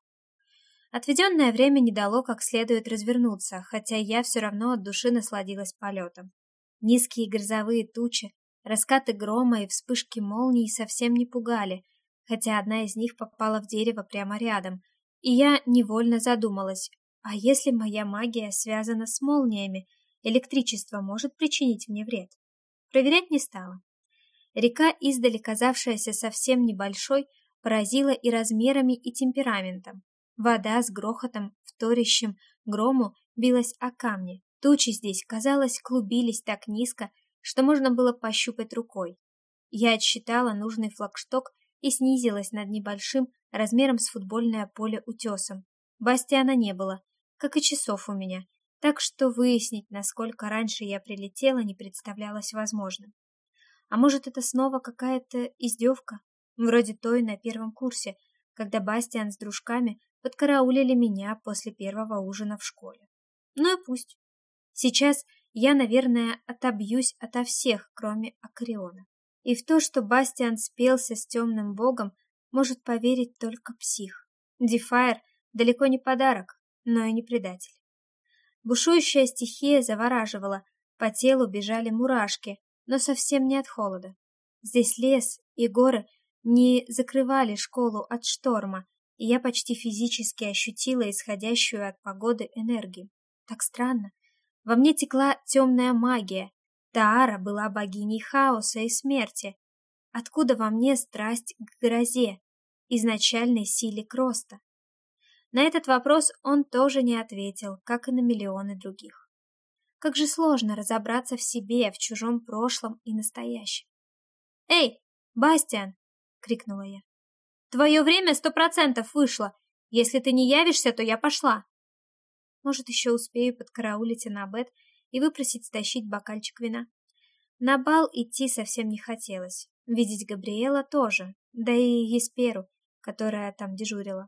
Отведенное время не дало как следует развернуться, хотя я все равно от души насладилась полетом. Низкие грозовые тучи, раскаты грома и вспышки молний совсем не пугали, хотя одна из них попала в дерево прямо рядом, и я невольно задумалась, а если моя магия связана с молниями, электричество может причинить мне вред? Проверять не стала. Река, издали казавшаяся совсем небольшой, поразила и размерами, и темпераментом. Вода с грохотом, вторящим грому, билась о камни. Тучи здесь, казалось, клубились так низко, что можно было пощупать рукой. Я отсчитала нужный флагшток и снизилась над небольшим, размером с футбольное поле утесом. Бастиана не было, как и часов у меня, так что выяснить, насколько раньше я прилетела, не представлялось возможным. А может, это снова какая-то издевка, вроде той на первом курсе, когда Бастиан с дружками подкараулили меня после первого ужина в школе. Ну и пусть. Сейчас я, наверное, отобьюсь ото всех, кроме Акриона. И в то, что Бастиан спелся с темным богом, может поверить только псих. Дефайр далеко не подарок, но и не предатель. Бушующая стихия завораживала, по телу бежали мурашки, но совсем не от холода. Здесь лес и горы не закрывали школу от шторма, и я почти физически ощутила исходящую от погоды энергию. Так странно. Во мне текла темная магия. Таара была богиней хаоса и смерти. Откуда во мне страсть к грозе, изначальной силе Кроста? На этот вопрос он тоже не ответил, как и на миллионы других. Как же сложно разобраться в себе, в чужом прошлом и настоящем. «Эй, Бастиан!» — крикнула я. «Твое время сто процентов вышло. Если ты не явишься, то я пошла». Может, еще успею подкараулить Аннабет и выпросить стащить бокальчик вина. На бал идти совсем не хотелось. Видеть Габриэла тоже, да и Есперу, которая там дежурила.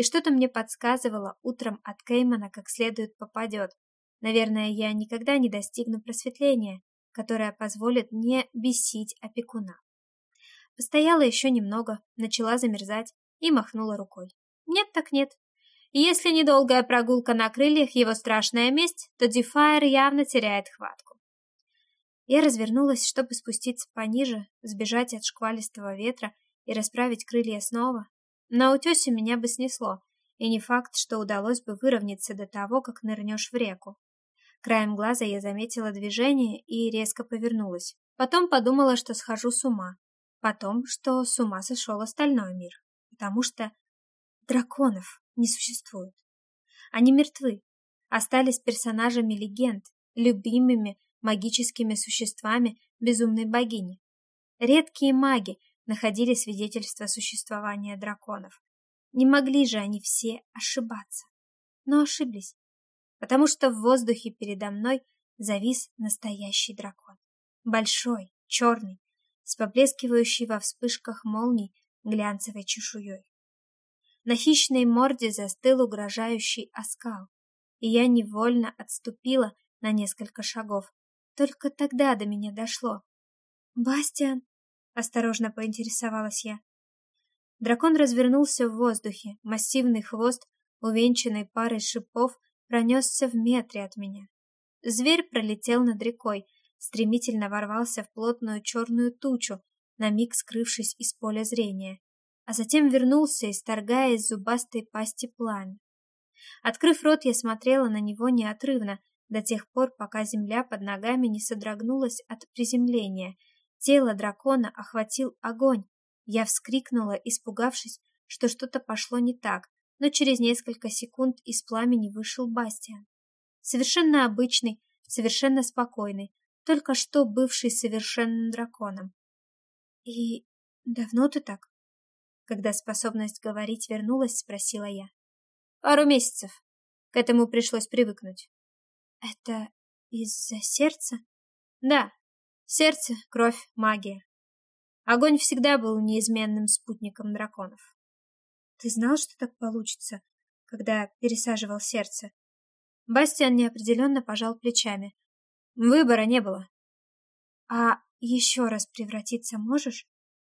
И что-то мне подсказывало, утром от Кеймана как следует попадет. Наверное, я никогда не достигну просветления, которое позволит мне бесить опекуна. Постояла еще немного, начала замерзать и махнула рукой. Нет так нет. Если недолгая прогулка на крыльях его страшная месть, то Дефайр явно теряет хватку. Я развернулась, чтобы спуститься пониже, сбежать от шквалистого ветра и расправить крылья снова. На утесе меня бы снесло, и не факт, что удалось бы выровняться до того, как нырнешь в реку. Краем глаза я заметила движение и резко повернулась. Потом подумала, что схожу с ума. Потом, что с ума сошел остальной мир. Потому что драконов не существует. Они мертвы. Остались персонажами легенд, любимыми магическими существами безумной богини. Редкие маги находили свидетельство существования драконов. Не могли же они все ошибаться. Но ошиблись, потому что в воздухе передо мной завис настоящий дракон. Большой, черный, с поблескивающей во вспышках молний глянцевой чешуей. На хищной морде застыл угрожающий оскал, и я невольно отступила на несколько шагов, только тогда до меня дошло. «Бастиан?» — осторожно поинтересовалась я. Дракон развернулся в воздухе, массивный хвост, увенчанный парой шипов, пронесся в метре от меня. Зверь пролетел над рекой, стремительно ворвался в плотную черную тучу, на миг скрывшись из поля зрения, а затем вернулся, исторгая из зубастой пасти пламя. Открыв рот, я смотрела на него неотрывно, до тех пор, пока земля под ногами не содрогнулась от приземления. Тело дракона охватил огонь. Я вскрикнула, испугавшись, что что-то пошло не так, но через несколько секунд из пламени вышел Бастиан. Совершенно обычный, совершенно спокойный, только что бывший совершенным драконом. «И давно ты так?» Когда способность говорить вернулась, спросила я. «Пару месяцев. К этому пришлось привыкнуть». Это из-за сердца? Да, сердце, кровь, магия. Огонь всегда был неизменным спутником драконов. Ты знал, что так получится, когда пересаживал сердце? Бастиан неопределенно пожал плечами. Выбора не было. А еще раз превратиться можешь?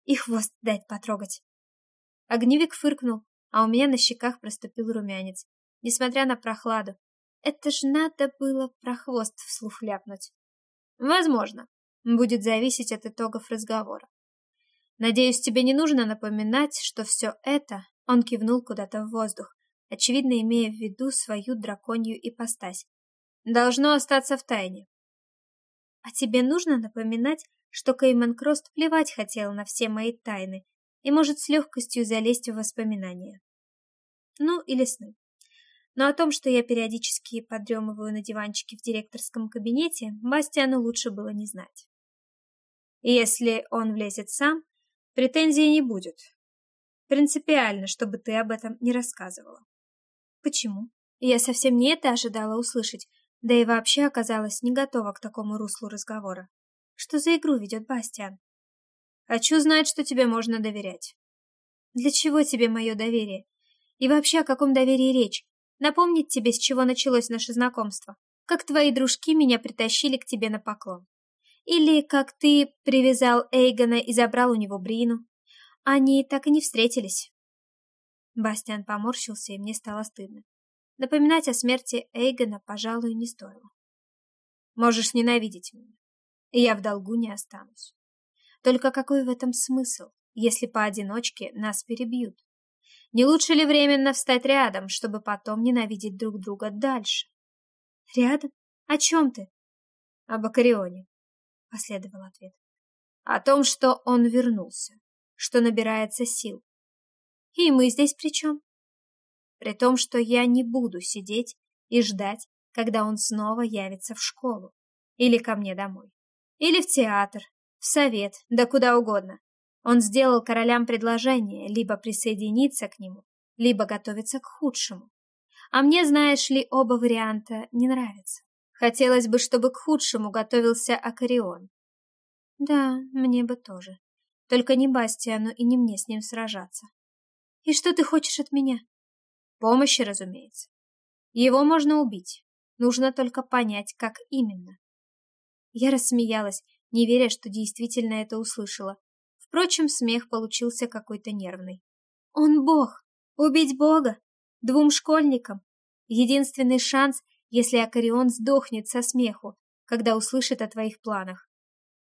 И хвост дать потрогать. Огневик фыркнул, а у меня на щеках проступил румянец. Несмотря на прохладу, это ж надо было про хвост вслух ляпнуть. Возможно. Будет зависеть от итогов разговора. Надеюсь, тебе не нужно напоминать, что все это... Он кивнул куда-то в воздух, очевидно имея в виду свою драконью ипостась. Должно остаться в тайне. А тебе нужно напоминать, что Кейман Крост плевать хотел на все мои тайны и может с легкостью залезть в воспоминания. Ну, или сны. Но о том, что я периодически подремываю на диванчике в директорском кабинете, Бастиану лучше было не знать. Если он влезет сам, претензий не будет. Принципиально, чтобы ты об этом не рассказывала. Почему? Я совсем не это ожидала услышать, да и вообще оказалась не готова к такому руслу разговора. Что за игру ведет Бастиан? Хочу знать, что тебе можно доверять. Для чего тебе мое доверие? И вообще о каком доверии речь? Напомнить тебе, с чего началось наше знакомство? Как твои дружки меня притащили к тебе на поклон? Или как ты привязал Эйгона и забрал у него Брину? Они так и не встретились. Бастиан поморщился, и мне стало стыдно. Напоминать о смерти Эйгона, пожалуй, не стоило. Можешь ненавидеть меня, и я в долгу не останусь. Только какой в этом смысл, если поодиночке нас перебьют? Не лучше ли временно встать рядом, чтобы потом ненавидеть друг друга дальше? Рядом? О чем ты? Об Акарионе, последовал ответ. О том, что он вернулся, что набирается сил. И мы здесь при чем? при том, что я не буду сидеть и ждать, когда он снова явится в школу. Или ко мне домой. Или в театр, в совет, да куда угодно. Он сделал королям предложение либо присоединиться к нему, либо готовиться к худшему. А мне, знаешь ли, оба варианта не нравятся. Хотелось бы, чтобы к худшему готовился Акарион. Да, мне бы тоже. Только не Бастиану и не мне с ним сражаться. И что ты хочешь от меня? Помощи, разумеется. Его можно убить. Нужно только понять, как именно. Я рассмеялась, не веря, что действительно это услышала. Впрочем, смех получился какой-то нервный. Он бог! Убить бога! Двум школьникам! Единственный шанс, если Акарион сдохнет со смеху, когда услышит о твоих планах.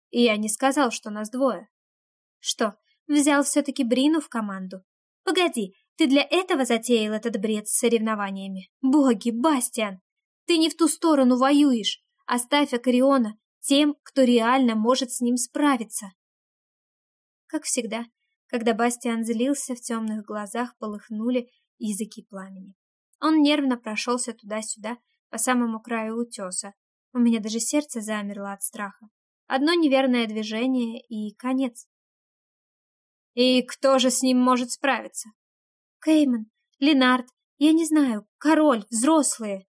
И я не сказал, что нас двое. Что, взял все-таки Брину в команду? Погоди, ты для этого затеял этот бред с соревнованиями? Боги, Бастиан! Ты не в ту сторону воюешь. Оставь Акариона тем, кто реально может с ним справиться. Как всегда, когда Бастиан злился, в темных глазах полыхнули языки пламени. Он нервно прошелся туда-сюда, по самому краю утеса. У меня даже сердце замерло от страха. Одно неверное движение и конец. И кто же с ним может справиться? Кейман, Ленард, я не знаю, король, взрослые.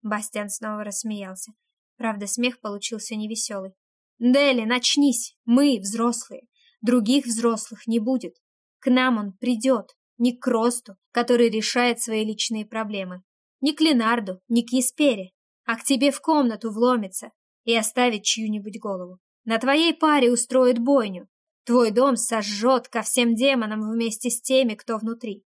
Бастиан снова рассмеялся. Правда, смех получился невеселый. Дели, начнись, мы взрослые. Других взрослых не будет. К нам он придет, не к Росту, который решает свои личные проблемы. Не к Ленарду, не к Еспере, а к тебе в комнату вломится и оставит чью-нибудь голову. На твоей паре устроит бойню. Твой дом сожжет ко всем демонам вместе с теми, кто внутри.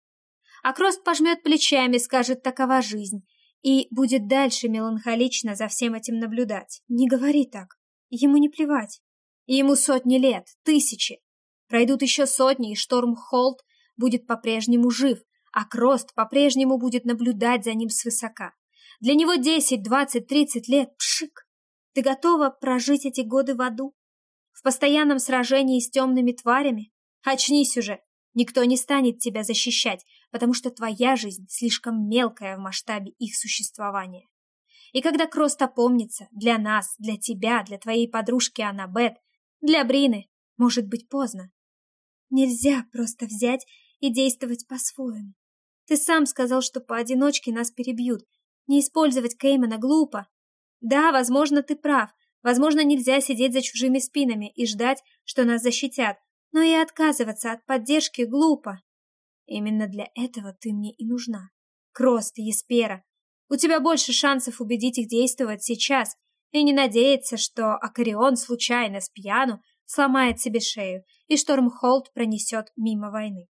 А Крост пожмет плечами, скажет «такова жизнь», и будет дальше меланхолично за всем этим наблюдать. Не говори так. Ему не плевать. Ему сотни лет, тысячи. Пройдут еще сотни, и Штормхолд будет по-прежнему жив, а Крост по-прежнему будет наблюдать за ним свысока. Для него десять, двадцать, тридцать лет – пшик. Ты готова прожить эти годы в аду? В постоянном сражении с темными тварями? Очнись уже! Никто не станет тебя защищать, потому что твоя жизнь слишком мелкая в масштабе их существования. И когда Крост опомнится, для нас, для тебя, для твоей подружки Аннабет, для Брины, может быть поздно. Нельзя просто взять и действовать по-своему. Ты сам сказал, что поодиночке нас перебьют. Не использовать Кеймана глупо. Да, возможно, ты прав. Возможно, нельзя сидеть за чужими спинами и ждать, что нас защитят. Но и отказываться от поддержки глупо. Именно для этого ты мне и нужна. Крост, Еспера. У тебя больше шансов убедить их действовать сейчас и не надеяться, что Акарион случайно с пьяну сломает себе шею и Штормхолд пронесет мимо войны.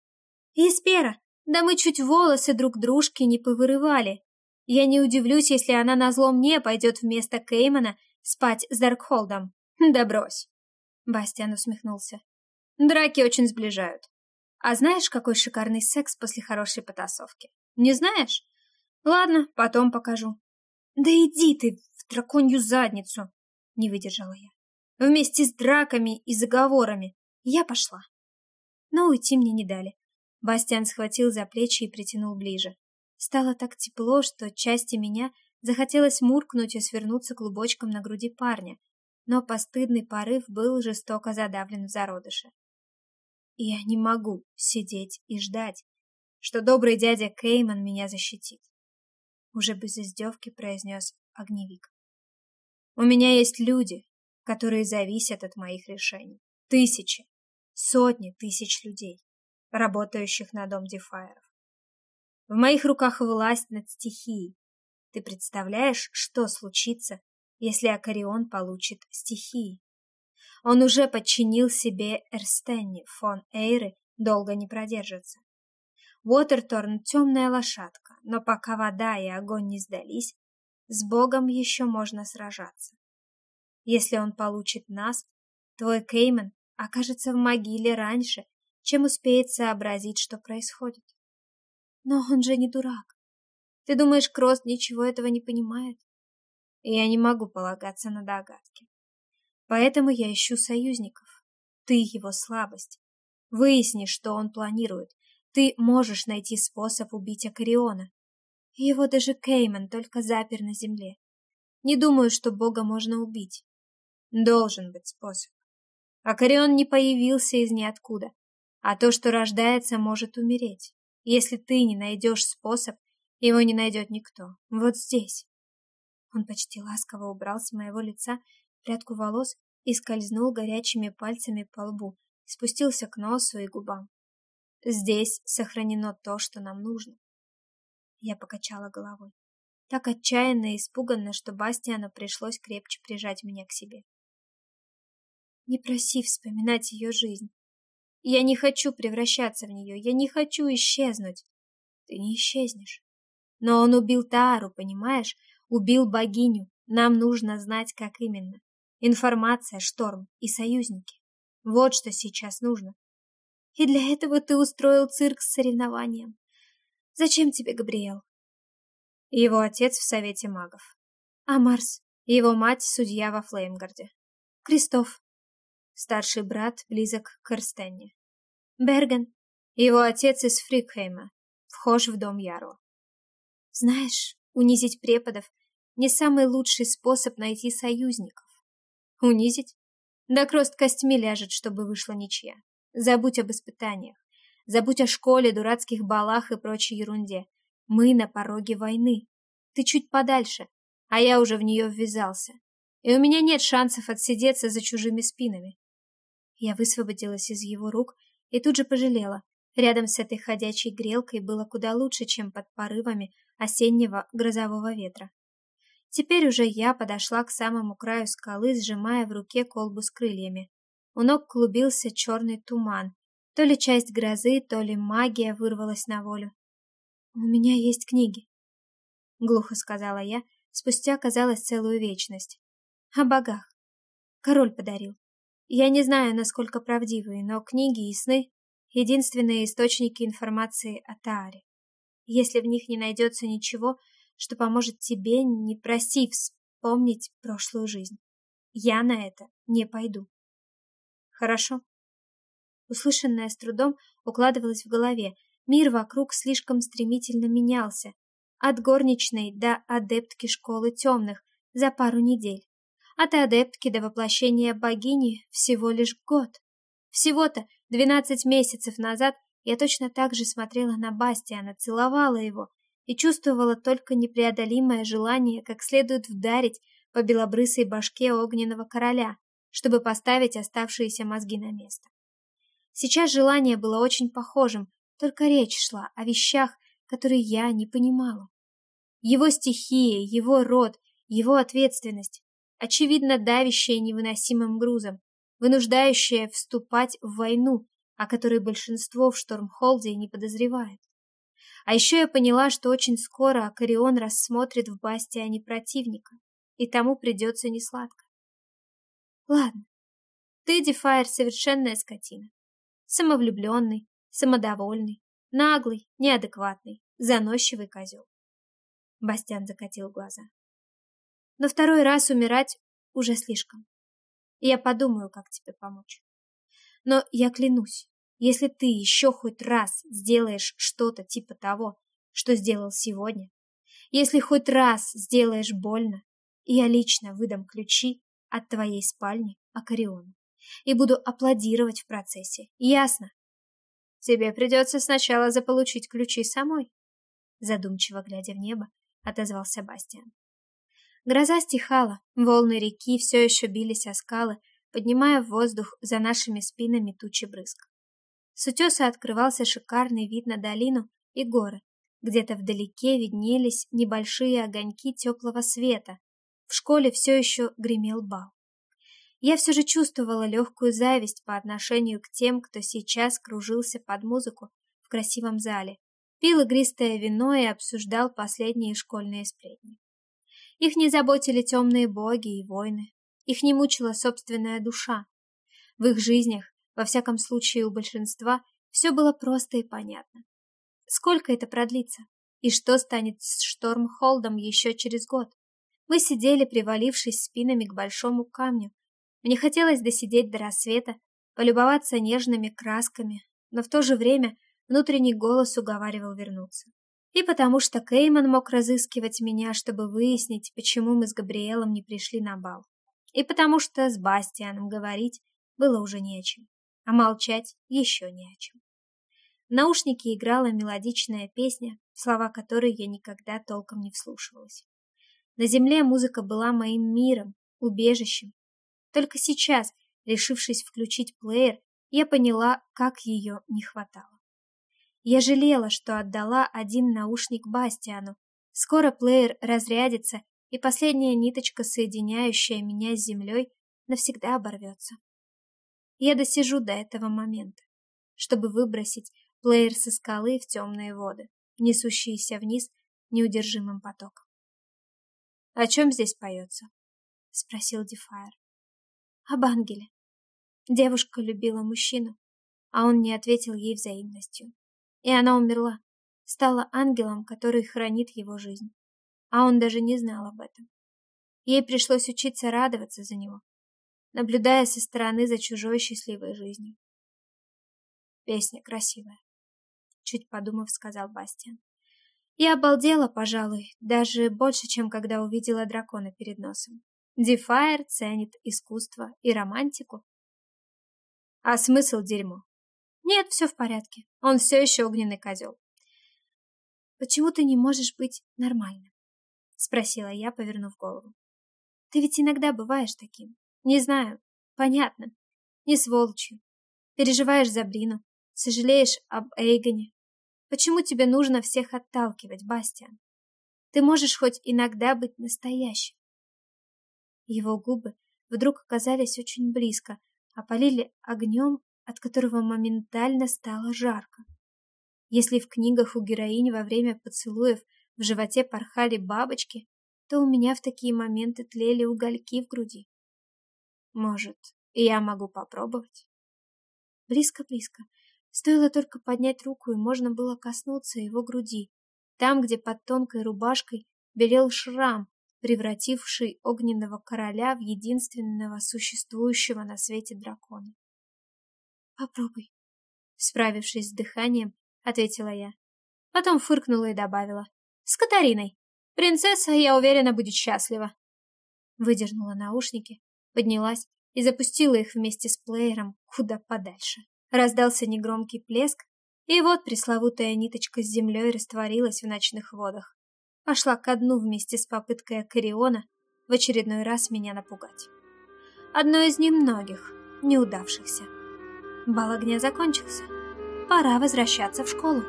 Еспера, да мы чуть волосы друг дружки не повырывали. Я не удивлюсь, если она на зло мне пойдет вместо Кеймана спать с Даркхолдом. Да брось. Бастиан усмехнулся. Драки очень сближают. А знаешь, какой шикарный секс после хорошей потасовки? Не знаешь? Ладно, потом покажу. Да иди ты в драконью задницу, не выдержала я. Вместе с драками и заговорами. Я пошла. Но уйти мне не дали. Бастиан схватил за плечи и притянул ближе. Стало так тепло, что части меня захотелось муркнуть и свернуться клубочком на груди парня, но постыдный порыв был жестоко задавлен в зародыше. Я не могу сидеть и ждать, что добрый дядя Кейман меня защитит. Уже без издевки произнес огневик. У меня есть люди, которые зависят от моих решений. Тысячи, сотни тысяч людей, работающих на дом Дефайеров. В моих руках власть над стихией. Ты представляешь, что случится, если Акарион получит стихии? Он уже подчинил себе Эрстенни, фон Эйры долго не продержится. Уотерторн — темная лошадка, но пока вода и огонь не сдались, с Богом еще можно сражаться. Если он получит нас, твой Кеймен окажется в могиле раньше, чем успеет сообразить, что происходит. Но он же не дурак. Ты думаешь, Крост ничего этого не понимает? Я не могу полагаться на догадки. Поэтому я ищу союзников. Ты его слабость. Выясни, что он планирует. Ты можешь найти способ убить Акариона. Его даже Кейман только запер на земле. Не думаю, что Бога можно убить. Должен быть способ. Акарион не появился из ниоткуда, а то, что рождается, может умереть. Если ты не найдешь способ, его не найдет никто. Вот здесь. Он почти ласково убрал с моего лица прядку волос и скользнул горячими пальцами по лбу, спустился к носу и губам. Здесь сохранено то, что нам нужно. Я покачала головой. Так отчаянно и испуганно, что Бастиану пришлось крепче прижать меня к себе. Не проси вспоминать ее жизнь. Я не хочу превращаться в нее, я не хочу исчезнуть. Ты не исчезнешь. Но он убил Таару, понимаешь? Убил богиню. Нам нужно знать, как именно. Информация, шторм и союзники. Вот что сейчас нужно. И для этого ты устроил цирк с соревнованием. Зачем тебе Габриэл? Его отец в Совете магов. А Марс? Его мать судья во Флеймгарде. Кристоф. Старший брат близок к Эрстенне. Берген. Его отец из Фрикхейма. Вхож в дом Ярла. Знаешь, унизить преподов не самый лучший способ найти союзников. Унизить? Да крост костьми ляжет, чтобы вышла ничья. Забудь об испытаниях. Забудь о школе, дурацких балах и прочей ерунде. Мы на пороге войны. Ты чуть подальше, а я уже в нее ввязался. И у меня нет шансов отсидеться за чужими спинами. Я высвободилась из его рук и тут же пожалела. Рядом с этой ходячей грелкой было куда лучше, чем под порывами осеннего грозового ветра. Теперь уже я подошла к самому краю скалы, сжимая в руке колбу с крыльями. У ног клубился черный туман. То ли часть грозы, то ли магия вырвалась на волю. «У меня есть книги», — глухо сказала я, спустя, казалось, целую вечность. «О богах. Король подарил. Я не знаю, насколько правдивые, но книги и сны — единственные источники информации о Тааре. Если в них не найдется ничего, что поможет тебе, не проси вспомнить прошлую жизнь. Я на это не пойду. Хорошо. Услышанное с трудом укладывалось в голове. Мир вокруг слишком стремительно менялся. От горничной до адептки школы темных за пару недель. От адептки до воплощения богини всего лишь год. Всего-то двенадцать месяцев назад я точно так же смотрела на Бастиана, целовала его и чувствовала только непреодолимое желание как следует вдарить по белобрысой башке огненного короля, чтобы поставить оставшиеся мозги на место. Сейчас желание было очень похожим, только речь шла о вещах, которые я не понимала. Его стихия, его род, его ответственность, очевидно давящая невыносимым грузом, вынуждающая вступать в войну, о которой большинство в Штормхолде не подозревает. А еще я поняла, что очень скоро Акарион рассмотрит в Бастиане противника, и тому придется несладко. Ладно, ты, Дефайр, совершенная скотина. Самовлюбленный, самодовольный, наглый, неадекватный, заносчивый козел. Бастиан закатил глаза. Но второй раз умирать уже слишком. Я подумаю, как тебе помочь. Но я клянусь, если ты еще хоть раз сделаешь что-то типа того, что сделал сегодня, если хоть раз сделаешь больно, я лично выдам ключи от твоей спальни Акариону и буду аплодировать в процессе. Ясно? Тебе придется сначала заполучить ключи самой. Задумчиво глядя в небо, отозвался Бастиан. Гроза стихала, волны реки все еще бились о скалы, поднимая в воздух за нашими спинами тучи брызг. С утеса открывался шикарный вид на долину и горы. Где-то вдалеке виднелись небольшие огоньки теплого света. В школе все еще гремел бал. Я все же чувствовала легкую зависть по отношению к тем, кто сейчас кружился под музыку в красивом зале, пил игристое вино и обсуждал последние школьные сплетни. Их не заботили темные боги и войны, их не мучила собственная душа. В их жизнях, во всяком случае у большинства, все было просто и понятно. Сколько это продлится? И что станет с Штормхолдом еще через год? Мы сидели, привалившись спинами к большому камню. Мне хотелось досидеть до рассвета, полюбоваться нежными красками, но в то же время внутренний голос уговаривал вернуться. И потому что Кейман мог разыскивать меня, чтобы выяснить, почему мы с Габриэлом не пришли на бал. И потому что с Бастианом говорить было уже не о чем, а молчать еще не о чем. В наушнике играла мелодичная песня, слова которой я никогда толком не вслушивалась. На земле музыка была моим миром, убежищем. Только сейчас, решившись включить плеер, я поняла, как ее не хватало. Я жалела, что отдала один наушник Бастиану. Скоро плеер разрядится, и последняя ниточка, соединяющая меня с землей, навсегда оборвется. Я досижу до этого момента, чтобы выбросить плеер со скалы в темные воды, несущиеся вниз неудержимым потоком. «О чем здесь поется?» — спросил Дефайр. «Об ангеле». Девушка любила мужчину, а он не ответил ей взаимностью. И она умерла, стала ангелом, который хранит его жизнь. А он даже не знал об этом. Ей пришлось учиться радоваться за него, наблюдая со стороны за чужой счастливой жизнью. Песня красивая чуть подумав, сказал Бастиан. Я обалдела, пожалуй, даже больше, чем когда увидела дракона перед носом. Дефайр ценит искусство и романтику. А смысл дерьмо? Нет, все в порядке. Он все еще огненный козел. Почему ты не можешь быть нормальным? Спросила я, повернув голову. Ты ведь иногда бываешь таким. Не знаю, понятно. Не сволочью. Переживаешь за Брину, сожалеешь об Эйгоне, Почему тебе нужно всех отталкивать, Бастиан? Ты можешь хоть иногда быть настоящим. Его губы вдруг оказались очень близко, опалили огнем, от которого моментально стало жарко. Если в книгах у героинь во время поцелуев в животе порхали бабочки, то у меня в такие моменты тлели угольки в груди. Может, я могу попробовать? Близко-близко, Стоило только поднять руку, и можно было коснуться его груди, там, где под тонкой рубашкой белел шрам, превративший огненного короля в единственного существующего на свете дракона. «Попробуй», — справившись с дыханием, ответила я. Потом фыркнула и добавила. «С Катариной. Принцесса, я уверена, будет счастлива». Выдернула наушники, поднялась и запустила их вместе с плеером куда подальше. Раздался негромкий плеск, и вот пресловутая ниточка с землей растворилась в ночных водах. Пошла ко дну вместе с попыткой Акариона в очередной раз меня напугать. Одно из немногих, неудавшихся. Бал огня закончился. Пора возвращаться в школу.